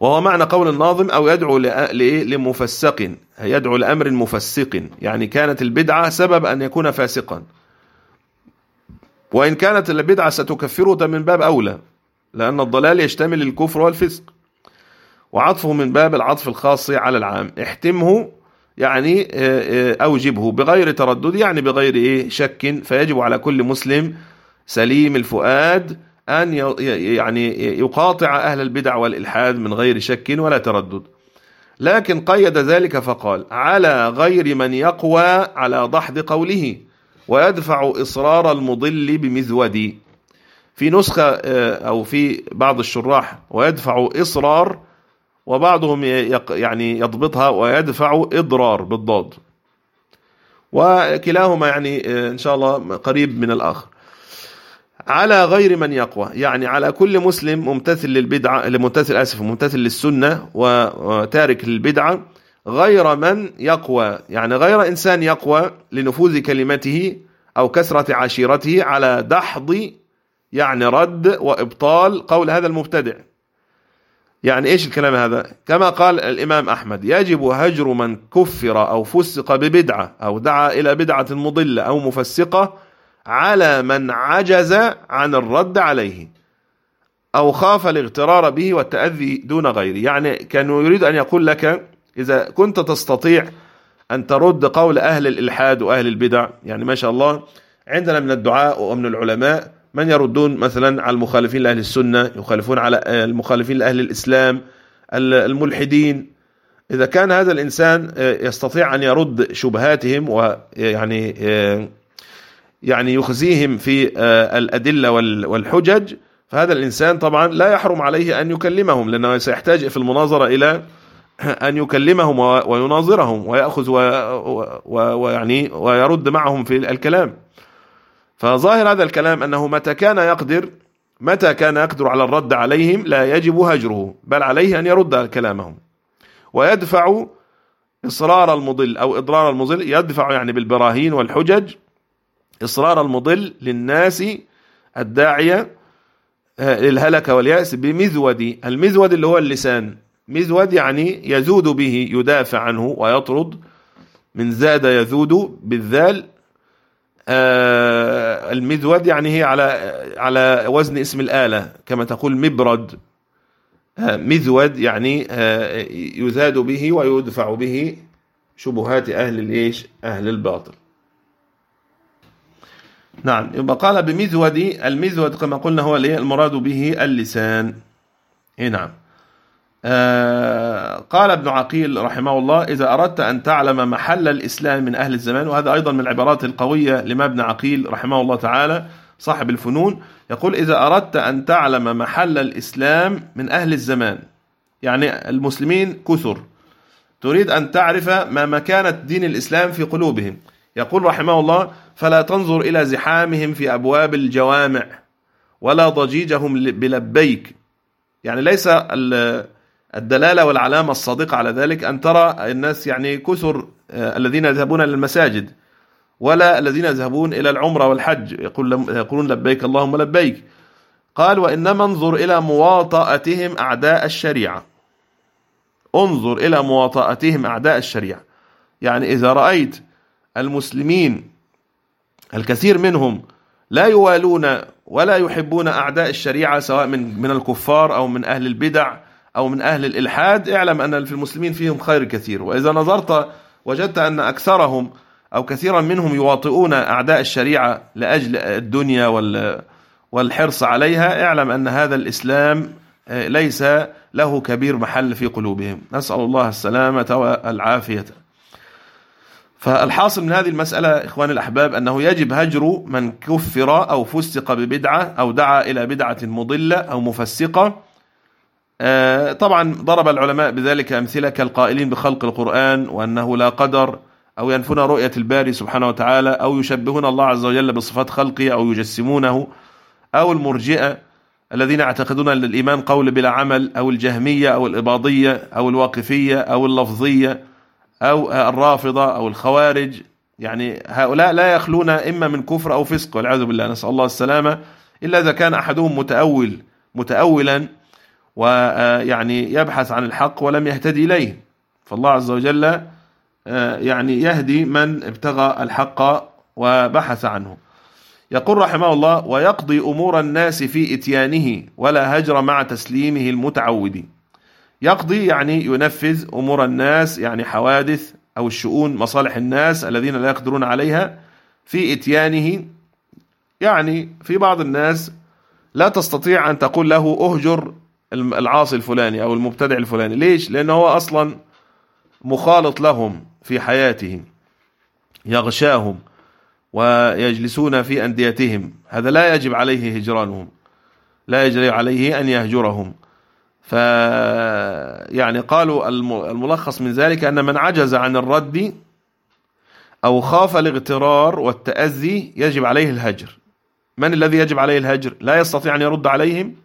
Speaker 1: وهو معنى قول الناظم أو يدعو لمفسق. يدعو لأمر مفسق. يعني كانت البدعة سبب أن يكون فاسقا. وإن كانت البدعة ستكفره من باب أولى. لأن الضلال يشتمل الكفر والفسق. وعطفه من باب العطف الخاص على العام. احتمه يعني آه، آه، أوجبه بغير تردد يعني بغير إيه؟ شك. فيجب على كل مسلم سليم الفؤاد أن يعني يقاطع أهل البدع والإلحاد من غير شك ولا تردد. لكن قيد ذلك فقال على غير من يقوى على ضحد قوله ويدفع إصرار المضل بمذود في نسخة آه، أو في بعض الشراح ويدفع إصرار وبعضهم يعني يضبطها ويدفع إضرار بالضاد. وكلاهما يعني آه، إن شاء الله قريب من الآخر. على غير من يقوى يعني على كل مسلم ممتثل للبدعة ممتثل آسف ممتثل للسنة وتارك للبدعة غير من يقوى يعني غير إنسان يقوى لنفوذ كلمته أو كثرة عشيرته على دحض يعني رد وإبطال قول هذا المبتدع. يعني إيش الكلام هذا؟ كما قال الإمام أحمد يجب هجر من كفر أو فسق ببدعة أو دعا إلى بدعة مضلة أو مفسقة على من عجز عن الرد عليه أو خاف الاغترار به والتأذي دون غيره. يعني كان يريد أن يقول لك إذا كنت تستطيع أن ترد قول أهل الإلحاد وأهل البدع يعني ما شاء الله عندنا من الدعاء ومن العلماء من يردون مثلا على المخالفين لأهل السنة يخالفون على المخالفين لأهل الإسلام الملحدين. إذا كان هذا الإنسان يستطيع أن يرد شبهاتهم ويعني يعني يخزيهم في آه، الأدلة والحجج فهذا الإنسان طبعا لا يحرم عليه أن يكلمهم لأنه سيحتاج في المناظرة إلى أن يكلمهم ويناظرهم ويأخذ ويعني ويرد معهم في الكلام. فظاهر هذا الكلام أنه متى كان يقدر متى كان يقدر على الرد عليهم لا يجب هجره بل عليه أن يرد كلامهم. ويدفع إصرار المضل أو إضرار المضل يدفع يعني بالبراهين والحجج إصرار المضل للناس الداعية آه، للهلك واليأس بمذود المذود اللي هو اللسان. مذود يعني يزود به يدافع عنه ويطرد من زاد يزود بالذال آه، المذود يعني هي على على وزن اسم الآلة كما تقول مبرد. آه، مذود يعني يزاد به ويدفع به شبهات أهل الإيش؟ أهل الباطل. نعم يبقى قال بمذود المذود كما قلنا هو المراد به اللسان. إيه نعم. آه قال ابن عقيل رحمه الله إذا أردت أن تعلم محل الإسلام من أهل الزمان وهذا أيضا من العبارات القوية لما ابن عقيل رحمه الله تعالى صاحب الفنون يقول إذا أردت أن تعلم محل الإسلام من أهل الزمان يعني المسلمين كثر. تريد أن تعرف ما مكانة دين الإسلام في قلوبهم. يقول رحمه الله فلا تنظر إلى زحامهم في أبواب الجوامع ولا ضجيجهم بلبيك. يعني ليس الدلالة والعلامة الصادقة على ذلك أن ترى الناس يعني كثر آه، الذين يذهبون للمساجد ولا الذين يذهبون إلى العمرة والحج يقول يقولون لبيك اللهم لبيك. قال وإنما انظر إلى مواطأتهم أعداء الشريعة. انظر إلى مواطأتهم أعداء الشريعة. يعني إذا رأيت المسلمين الكثير منهم لا يوالون ولا يحبون أعداء الشريعة سواء من من الكفار أو من أهل البدع أو من أهل الإلحاد اعلم أن في المسلمين فيهم خير كثير. وإذا نظرت وجدت أن أكثرهم أو كثيرا منهم يواطئون أعداء الشريعة لأجل الدنيا والحرص عليها اعلم أن هذا الإسلام آه، ليس له كبير محل في قلوبهم. نسأل الله السلامة والعافية. فالحاصل من هذه المسألة إخواني الأحباب أنه يجب هجر من كفر أو فسق ببدعة أو دعا إلى بدعة مضلة أو مفسقة. طبعا ضرب العلماء بذلك أمثلة كالقائلين بخلق القرآن وأنه لا قدر أو ينفون رؤية الباري سبحانه وتعالى أو يشبهون الله عز وجل بصفات خلقه أو يجسمونه أو المرجئة الذين يعتقدون أن الإيمان قول بلا عمل أو الجهمية أو الإباضية أو الواقفية أو اللفظية أو الرافضة أو الخوارج. يعني هؤلاء لا يخلون إما من كفر أو فسق والعياذ بالله نسأل الله السلامة. إلا إذا كان أحدهم متأول متأولا ويعني يبحث عن الحق ولم يهتدي إليه. فالله عز وجل يعني يهدي من ابتغى الحق وبحث عنه. يقول رحمه الله ويقضي أمور الناس في إتيانه ولا هجر مع تسليمه المتعود. يقضي يعني ينفذ أمور الناس يعني حوادث أو الشؤون مصالح الناس الذين لا يقدرون عليها في إتيانه. يعني في بعض الناس لا تستطيع أن تقول له أهجر العاصي الفلاني أو المبتدع الفلاني. ليش؟ لأنه هو أصلا مخالط لهم في حياته يغشاهم ويجلسون في أنديتهم. هذا لا يجب عليه هجرانهم لا يجري عليه أن يهجرهم. ف يعني قالوا الملخص من ذلك أن من عجز عن الرد أو خاف الاغترار والتأذي يجب عليه الهجر. من الذي يجب عليه الهجر؟ لا يستطيع أن يرد عليهم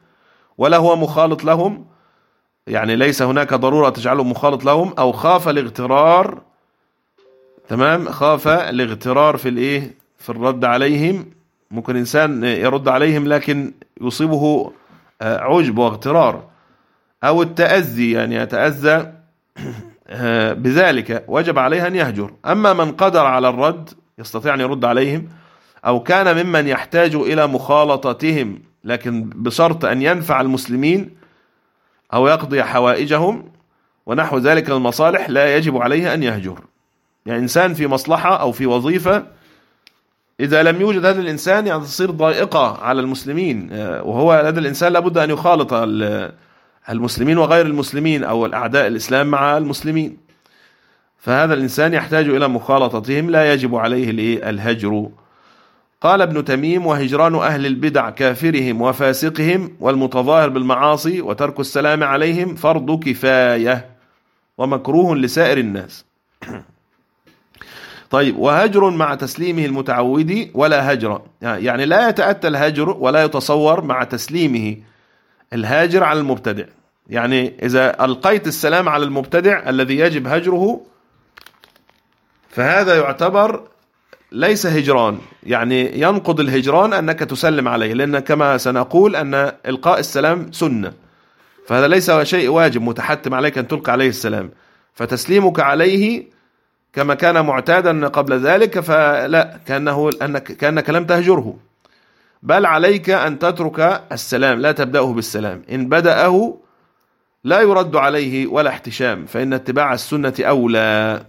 Speaker 1: ولا هو مخالط لهم؟ يعني ليس هناك ضرورة تجعله مخالط لهم أو خاف الاغترار تمام؟ خاف الاغترار في الإيه؟ في الرد عليهم. ممكن إنسان يرد عليهم لكن يصيبه آه، عجب واغترار أو التأذي. يعني يتأذى آه، بذلك وجب عليه أن يهجر. أما من قدر على الرد يستطيع أن يرد عليهم أو كان ممن يحتاج إلى مخالطتهم لكن بشرط أن ينفع المسلمين أو يقضي حوائجهم ونحو ذلك المصالح لا يجب عليه أن يهجر. يعني إنسان في مصلحة أو في وظيفة إذا لم يوجد هذا الإنسان يعني تصير ضائقة على المسلمين آه، وهو هذا الإنسان لابد أن يخالط المسلمين وغير المسلمين أو الأعداء الإسلام مع المسلمين. فهذا الإنسان يحتاج إلى مخالطتهم لا يجب عليه الهجر قال ابن تميم وهجران أهل البدع كافرهم وفاسقهم والمتظاهر بالمعاصي وترك السلام عليهم فرض كفاية ومكروه لسائر الناس. طيب وهجر مع تسليمه المتعود ولا هجر؟ يعني لا يتأتى الهجر ولا يتصور مع تسليمه الهاجر على المبتدع. يعني إذا ألقيت السلام على المبتدع الذي يجب هجره فهذا يعتبر ليس هجران. يعني ينقض الهجران أنك تسلم عليه لأن كما سنقول أن إلقاء السلام سنة. فهذا ليس شيء واجب متحتم عليك أن تلقى عليه السلام. فتسليمك عليه كما كان معتادا قبل ذلك فلا كأنه أنك كأنك لم تهجره. بل عليك أن تترك السلام لا تبدأه بالسلام. إن بدأه لا يرد عليه ولا احتشام فإن اتباع السنة أولى.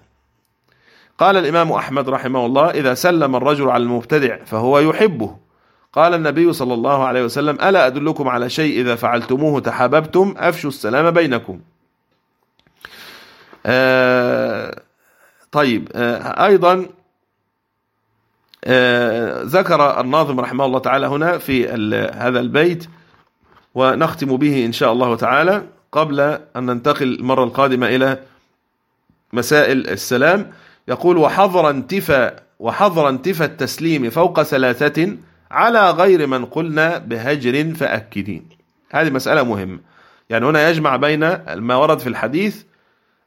Speaker 1: قال الإمام أحمد رحمه الله إذا سلم الرجل على المبتدع فهو يحبه. قال النبي صلى الله عليه وسلم ألا أدلكم على شيء إذا فعلتموه تحاببتم؟ أفشوا السلام بينكم. آه طيب آه أيضا آه ذكر الناظم رحمه الله تعالى هنا في هذا البيت ونختم به إن شاء الله تعالى قبل أن ننتقل المرة القادمة إلى مسائل السلام. يقول وحظر انتفى وحظر انتفى التسليم فوق ثلاثة على غير من قلنا بهجر فأكدين. هذه مسألة مهمة. يعني هنا يجمع بين ما ورد في الحديث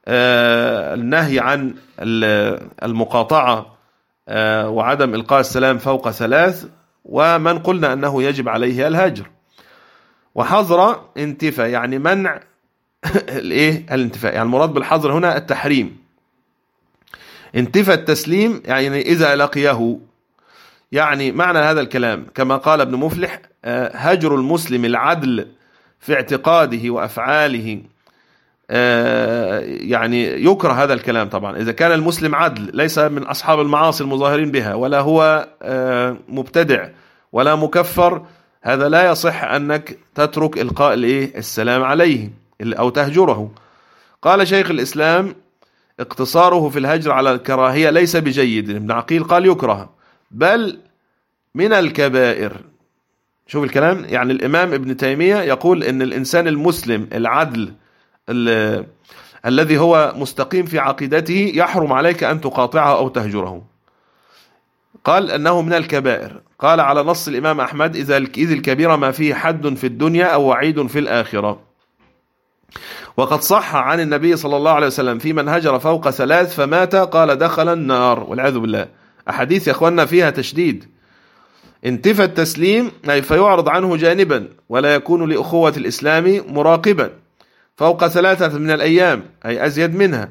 Speaker 1: النهي عن المقاطعة وعدم إلقاء السلام فوق ثلاث ومن قلنا أنه يجب عليه الهجر. وحظر انتفى يعني منع الإيه؟ الانتفاء. يعني المراد بالحظر هنا التحريم. انتفى التسليم يعني إذا لقيه. يعني معنى هذا الكلام كما قال ابن مفلح هجر المسلم العدل في اعتقاده وأفعاله. يعني يكره هذا الكلام طبعا. إذا كان المسلم عدل ليس من أصحاب المعاصي المظاهرين بها ولا هو مبتدع ولا مكفر هذا لا يصح أنك تترك إلقاء السلام عليه أو تهجره. قال شيخ الإسلام اقتصاره في الهجر على الكراهية ليس بجيد. ابن عقيل قال يكره بل من الكبائر. شوف الكلام يعني الإمام ابن تيمية يقول أن الإنسان المسلم العدل الذي هو مستقيم في عقيدته يحرم عليك أن تقاطعه أو تهجره. قال أنه من الكبائر. قال على نص الإمام أحمد إذا إذ الكبيرة ما فيه حد في الدنيا أو وعيد في الآخرة. وقد صح عن النبي صلى الله عليه وسلم في من هجر فوق ثلاث فمات قال دخل النار. والعياذ بالله. أحاديث يا أخواننا فيها تشديد. انتفى التسليم أي فيعرض عنه جانبا ولا يكون لأخوة الإسلام مراقبا. فوق ثلاثة من الأيام أي أزيد منها.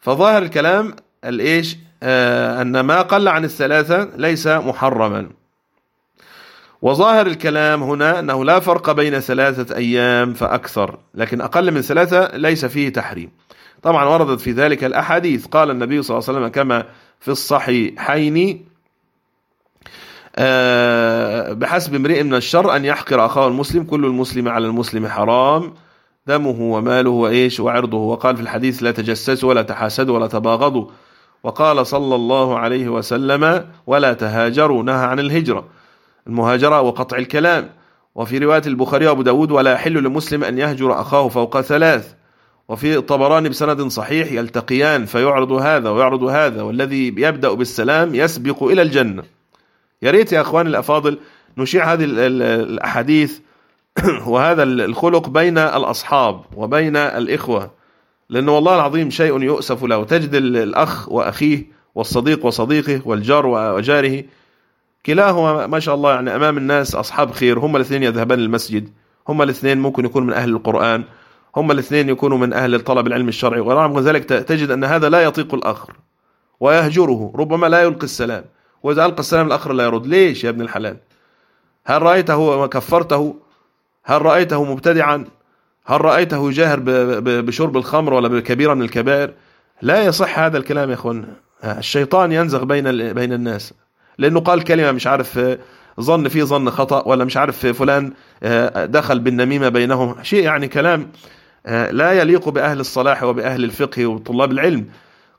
Speaker 1: فظاهر الكلام الإيش؟ آه أن ما قل عن الثلاثة ليس محرما. وظاهر الكلام هنا أنه لا فرق بين ثلاثة أيام فأكثر لكن أقل من ثلاثة ليس فيه تحريم. طبعا وردت في ذلك الأحاديث. قال النبي صلى الله عليه وسلم كما في الصحيحين آه بحسب امرئ من الشر أن يحقر أخاه المسلم كل المسلم على المسلم حرام. دمه وماله وإيش وعرضه. وقال في الحديث لا تجسسوا ولا تحاسدوا ولا تباغضوا. وقال صلى الله عليه وسلم ولا تهاجروا نهى عن الهجرة. المهاجرة وقطع الكلام. وفي رواية البخاري وأبو داود ولا يحل لمسلم أن يهجر أخاه فوق ثلاث وفي الطبراني بسند صحيح يلتقيان فيعرض هذا ويعرض هذا والذي يبدأ بالسلام يسبق إلى الجنة يا ريت يا أخواني الأفاضل نشيع هذه الأحاديث. وهذا الخلق بين الأصحاب وبين الإخوة. لأنه والله العظيم شيء يؤسف له. تجد الأخ وأخيه والصديق وصديقه والجار وجاره كلاهما ما شاء الله يعني أمام الناس أصحاب خير. هم الاثنين يذهبان للمسجد. هم الاثنين ممكن يكونوا من أهل القرآن. هم الاثنين يكونوا من أهل طلب العلم الشرعي. ورغم ذلك تجد أن هذا لا يطيق الآخر. ويهجره. ربما لا يلقي السلام. وإذا ألقى السلام الآخر لا يرد. ليش يا ابن الحلال؟ هل رأيته وكفرته؟ هل رأيته مبتدعا؟ هل رأيته يجاهر بشرب الخمر ولا بكبيرة من الكبائر؟ لا يصح هذا الكلام يا إخوان. الشيطان ينزغ بين بين الناس. لأنه قال كلمة مش عارف ظن فيه ظن خطأ ولا مش عارف فلان دخل بالنميمة بينهم. شيء يعني كلام لا يليق بأهل الصلاح وبأهل الفقه وطلاب العلم.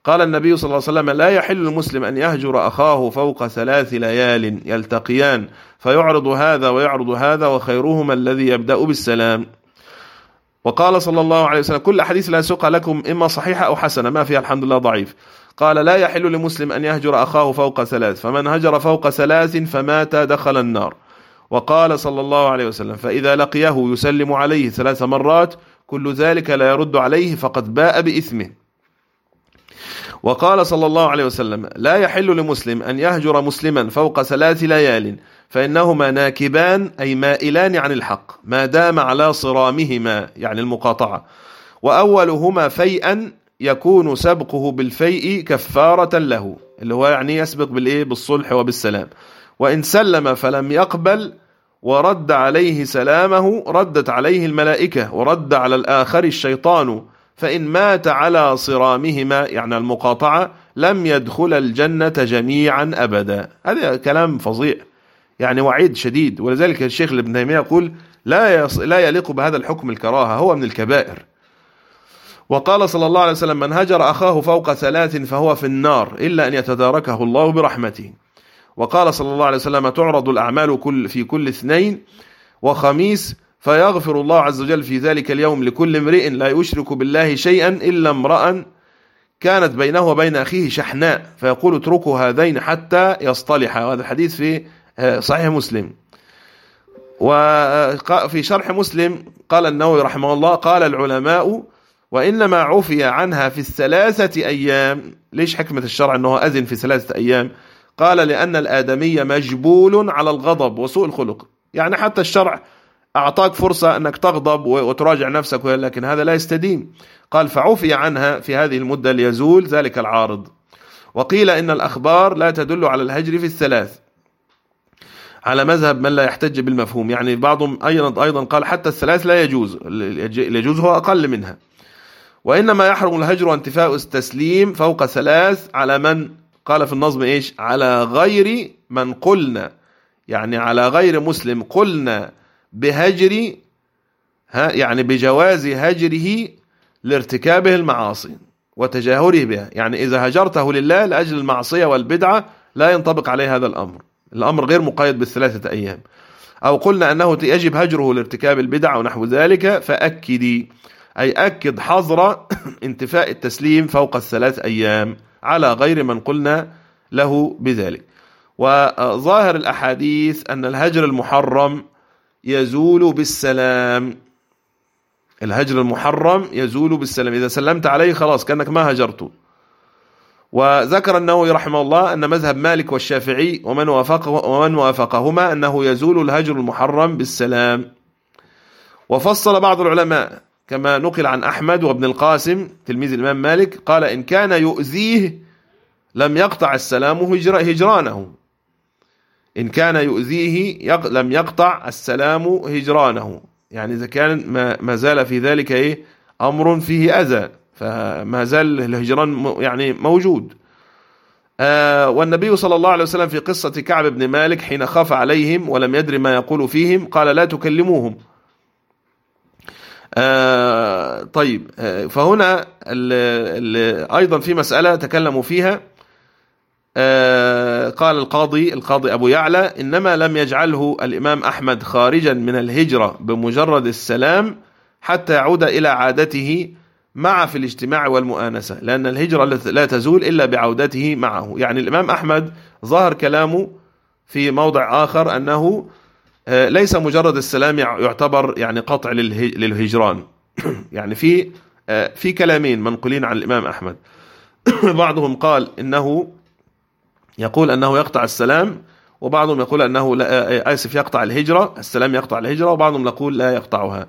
Speaker 1: قال النبي صلى الله عليه وسلم لا يحل المسلم أن يهجر أخاه فوق ثلاث ليال يلتقيان فيعرض هذا ويعرض هذا وخيرهما الذي يبدأ بالسلام. وقال صلى الله عليه وسلم كل حديث لا سوق لكم إما صحيحة أو حسنة ما فيها الحمد لله ضعيف. قال لا يحل لمسلم أن يهجر أخاه فوق ثلاث. فمن هجر فوق ثلاث فمات دخل النار. وقال صلى الله عليه وسلم فإذا لقيه يسلم عليه ثلاث مرات كل ذلك لا يرد عليه فقد باء بإثمه. وقال صلى الله عليه وسلم لا يحل لمسلم أن يهجر مسلما فوق ثلاث ليال فإنهما ناكبان أي مائلان عن الحق ما دام على صرامهما يعني المقاطعة. وأولهما فيئا يكون سبقه بالفيء كفارة له اللي هو يعني يسبق بالإيه؟ بالصلح وبالسلام. وإن سلم فلم يقبل ورد عليه سلامه ردت عليه الملائكة ورد على الآخر الشيطان فإن مات على صرامهما يعني المقاطعة لم يدخل الجنة جميعا أبدا. هذا كلام فظيع يعني وعيد شديد. ولذلك الشيخ ابن تيمية يقول لا. لا يليق بهذا الحكم الكراهة هو من الكبائر. وقال صلى الله عليه وسلم من هجر أخاه فوق ثلاث فهو في النار إلا أن يتداركه الله برحمته. وقال صلى الله عليه وسلم تعرض الأعمال كل في كل اثنين وخميس فيغفر الله عز وجل في ذلك اليوم لكل امرئ لا يشرك بالله شيئا إلا امرأ كانت بينه وبين أخيه شحناء. فيقول اتركوا هذين حتى يصطلحا وهذا الحديث في آه، صحيح مسلم. وفي شرح مسلم قال النووي رحمه الله قال العلماء وإنما عفي عنها في الثلاثة أيام. ليش حكمة الشرع أنه أذن في ثلاثة أيام؟ قال لأن الآدمي مجبول على الغضب وسوء الخلق. يعني حتى الشرع أعطاك فرصة أنك تغضب وتراجع نفسك لكن هذا لا يستديم قال فعفي عنها في هذه المدة ليزول ذلك العارض. وقيل إن الأخبار لا تدل على الهجر في الثلاث. على مذهب من لا يحتج بالمفهوم. يعني بعضهم أيضا قال حتى الثلاث لا يجوز. يجوز هو أقل منها. وإنما يحرم الهجر وانتفاء التسليم فوق ثلاث على من؟ قال في النظم إيش؟ على غير من قلنا. يعني على غير مسلم قلنا بهجر ها يعني بجواز هجره لارتكابه المعاصي وتجاهره بها. يعني إذا هجرته لله لأجل المعصية والبدعة لا ينطبق عليه هذا الأمر. الأمر غير مقيد بالثلاثة أيام. أو قلنا أنه يجب هجره لارتكاب البدع ونحو ذلك فأكدي. أي أكد حظر انتفاء التسليم فوق الثلاث أيام على غير من قلنا له بذلك. وظاهر الأحاديث أن الهجر المحرم يزول بالسلام. الهجر المحرم يزول بالسلام. إذا سلمت عليه خلاص كأنك ما هجرته وذكر النووي رحمه الله أن مذهب مالك والشافعي ومن, وافقه ومن وافقهما أنه يزول الهجر المحرم بالسلام. وفصل بعض العلماء كما نقل عن أحمد وابن القاسم تلميذ الإمام مالك قال إن كان يؤذيه لم يقطع السلام هجرانه. إن كان يؤذيه لم يقطع السلام هجرانه. يعني إذا كان ما زال في ذلك إيه؟ أمر فيه أذى فما زال الهجران يعني موجود. آه والنبي صلى الله عليه وسلم في قصة كعب بن مالك حين خاف عليهم ولم يدري ما يقول فيهم قال لا تكلموهم. آه طيب آه فهنا ال ال أيضا في مسألة تكلموا فيها. آه قال القاضي القاضي أبو يعلى إنما لم يجعله الإمام أحمد خارجا من الهجرة بمجرد السلام حتى يعود إلى عادته مع في الاجتماع والمؤانسة لأن الهجرة لا تزول إلا بعودته معه. يعني الإمام أحمد ظهر كلامه في موضع آخر أنه آه، ليس مجرد السلام يعتبر يعني قطع للهجران. يعني في آه، في كلامين منقولين عن الإمام أحمد. بعضهم قال إنه يقول أنه يقطع السلام وبعضهم يقول أنه لا آه، آسف يقطع الهجرة. السلام يقطع الهجرة وبعضهم يقول لا يقطعها.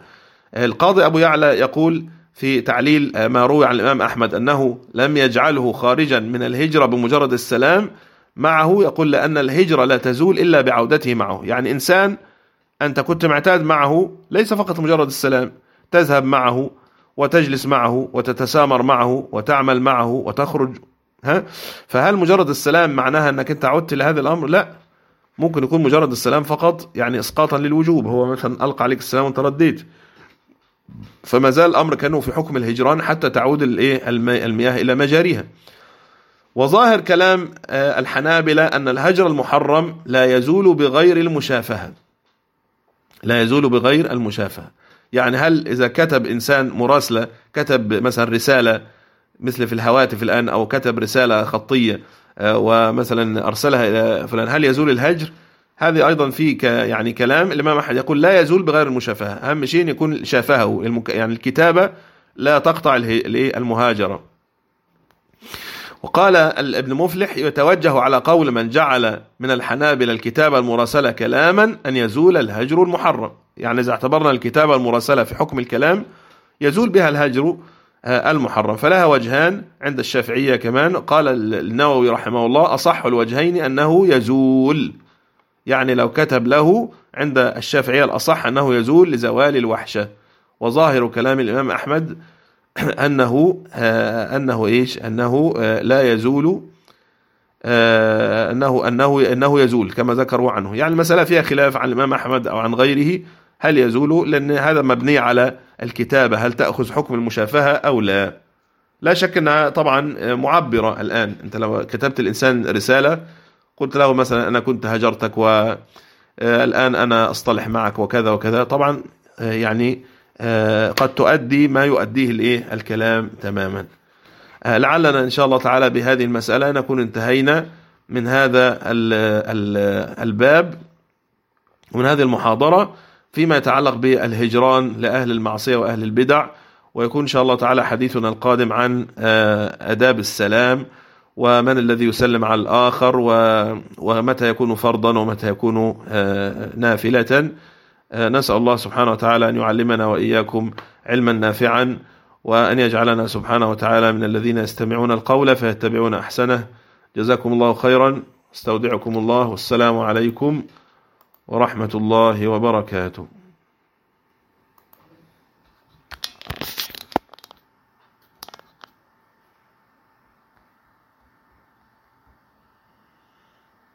Speaker 1: القاضي أبو يعلى يقول في تعليل ما روي عن الإمام أحمد أنه لم يجعله خارجا من الهجرة بمجرد السلام معه يقول لأن الهجرة لا تزول إلا بعودته معه. يعني إنسان أنت كنت معتاد معه ليس فقط مجرد السلام تذهب معه وتجلس معه وتتسامر معه وتعمل معه وتخرج ها؟ فهل مجرد السلام معناها أنك أنت عدت لهذا الأمر؟ لا. ممكن يكون مجرد السلام فقط يعني إسقاطا للوجوب هو مثلا ألقى عليك السلام وأنت رديت. فما زال الأمر كأنه في حكم الهجران حتى تعود المياه إلى مجاريها. وظاهر كلام آه، الحنابلة أن الهجر المحرم لا يزول بغير المشافهة. لا يزول بغير المشافهة. يعني هل إذا كتب إنسان مراسلة كتب مثلا رسالة مثل في الهواتف الآن أو كتب رسالة خطية آه، ومثلا أرسلها إلى فلان هل يزول الهجر؟ هذه أيضا في يعني كلام الإمام أحمد يقول لا يزول بغير المشافهة. أهم شيء يكون شافهه يعني الكتابة لا تقطع المهاجرة وقال ابن مفلح يتوجه على قول من جعل من الحنابل الكتابة المراسلة كلاما أن يزول الهجر المحرم. يعني إذا اعتبرنا الكتابة المراسلة في حكم الكلام يزول بها الهجر آه، المحرم. فلها وجهان عند الشافعية كمان. قال النووي رحمه الله أصح الوجهين أنه يزول. يعني لو كتب له عند الشافعية الأصح أنه يزول لزوال الوحشة. وظاهر كلام الإمام أحمد أنه أنه إيش؟ أنه لا يزول أنه أنه أنه يزول كما ذكروا عنه. يعني المسألة فيها خلاف عن الإمام أحمد أو عن غيره هل يزول؟ لأن هذا مبني على الكتابة هل تأخذ حكم المشافهة أو لا. لا شك أنها طبعا معبرة الآن. أنت لو كتبت الإنسان رسالة قلت له مثلا أنا كنت هجرتك والآن أنا أصطلح معك وكذا وكذا. طبعا يعني قد تؤدي ما يؤديه الإيه؟ الكلام تماما. لعلنا إن شاء الله تعالى بهذه المسألة نكون انتهينا من هذا الباب ومن هذه المحاضرة فيما يتعلق بالهجران لأهل المعصية وأهل البدع ويكون إن شاء الله تعالى حديثنا القادم عن أداب السلام ومن الذي يسلم على الآخر ومتى يكون فرضا ومتى يكون نافلة. نسأل الله سبحانه وتعالى أن يعلمنا وإياكم علما نافعا وأن يجعلنا سبحانه وتعالى من الذين يستمعون القول فيتبعون أحسنه. جزاكم الله خيرا. استودعكم الله. والسلام عليكم ورحمة الله وبركاته.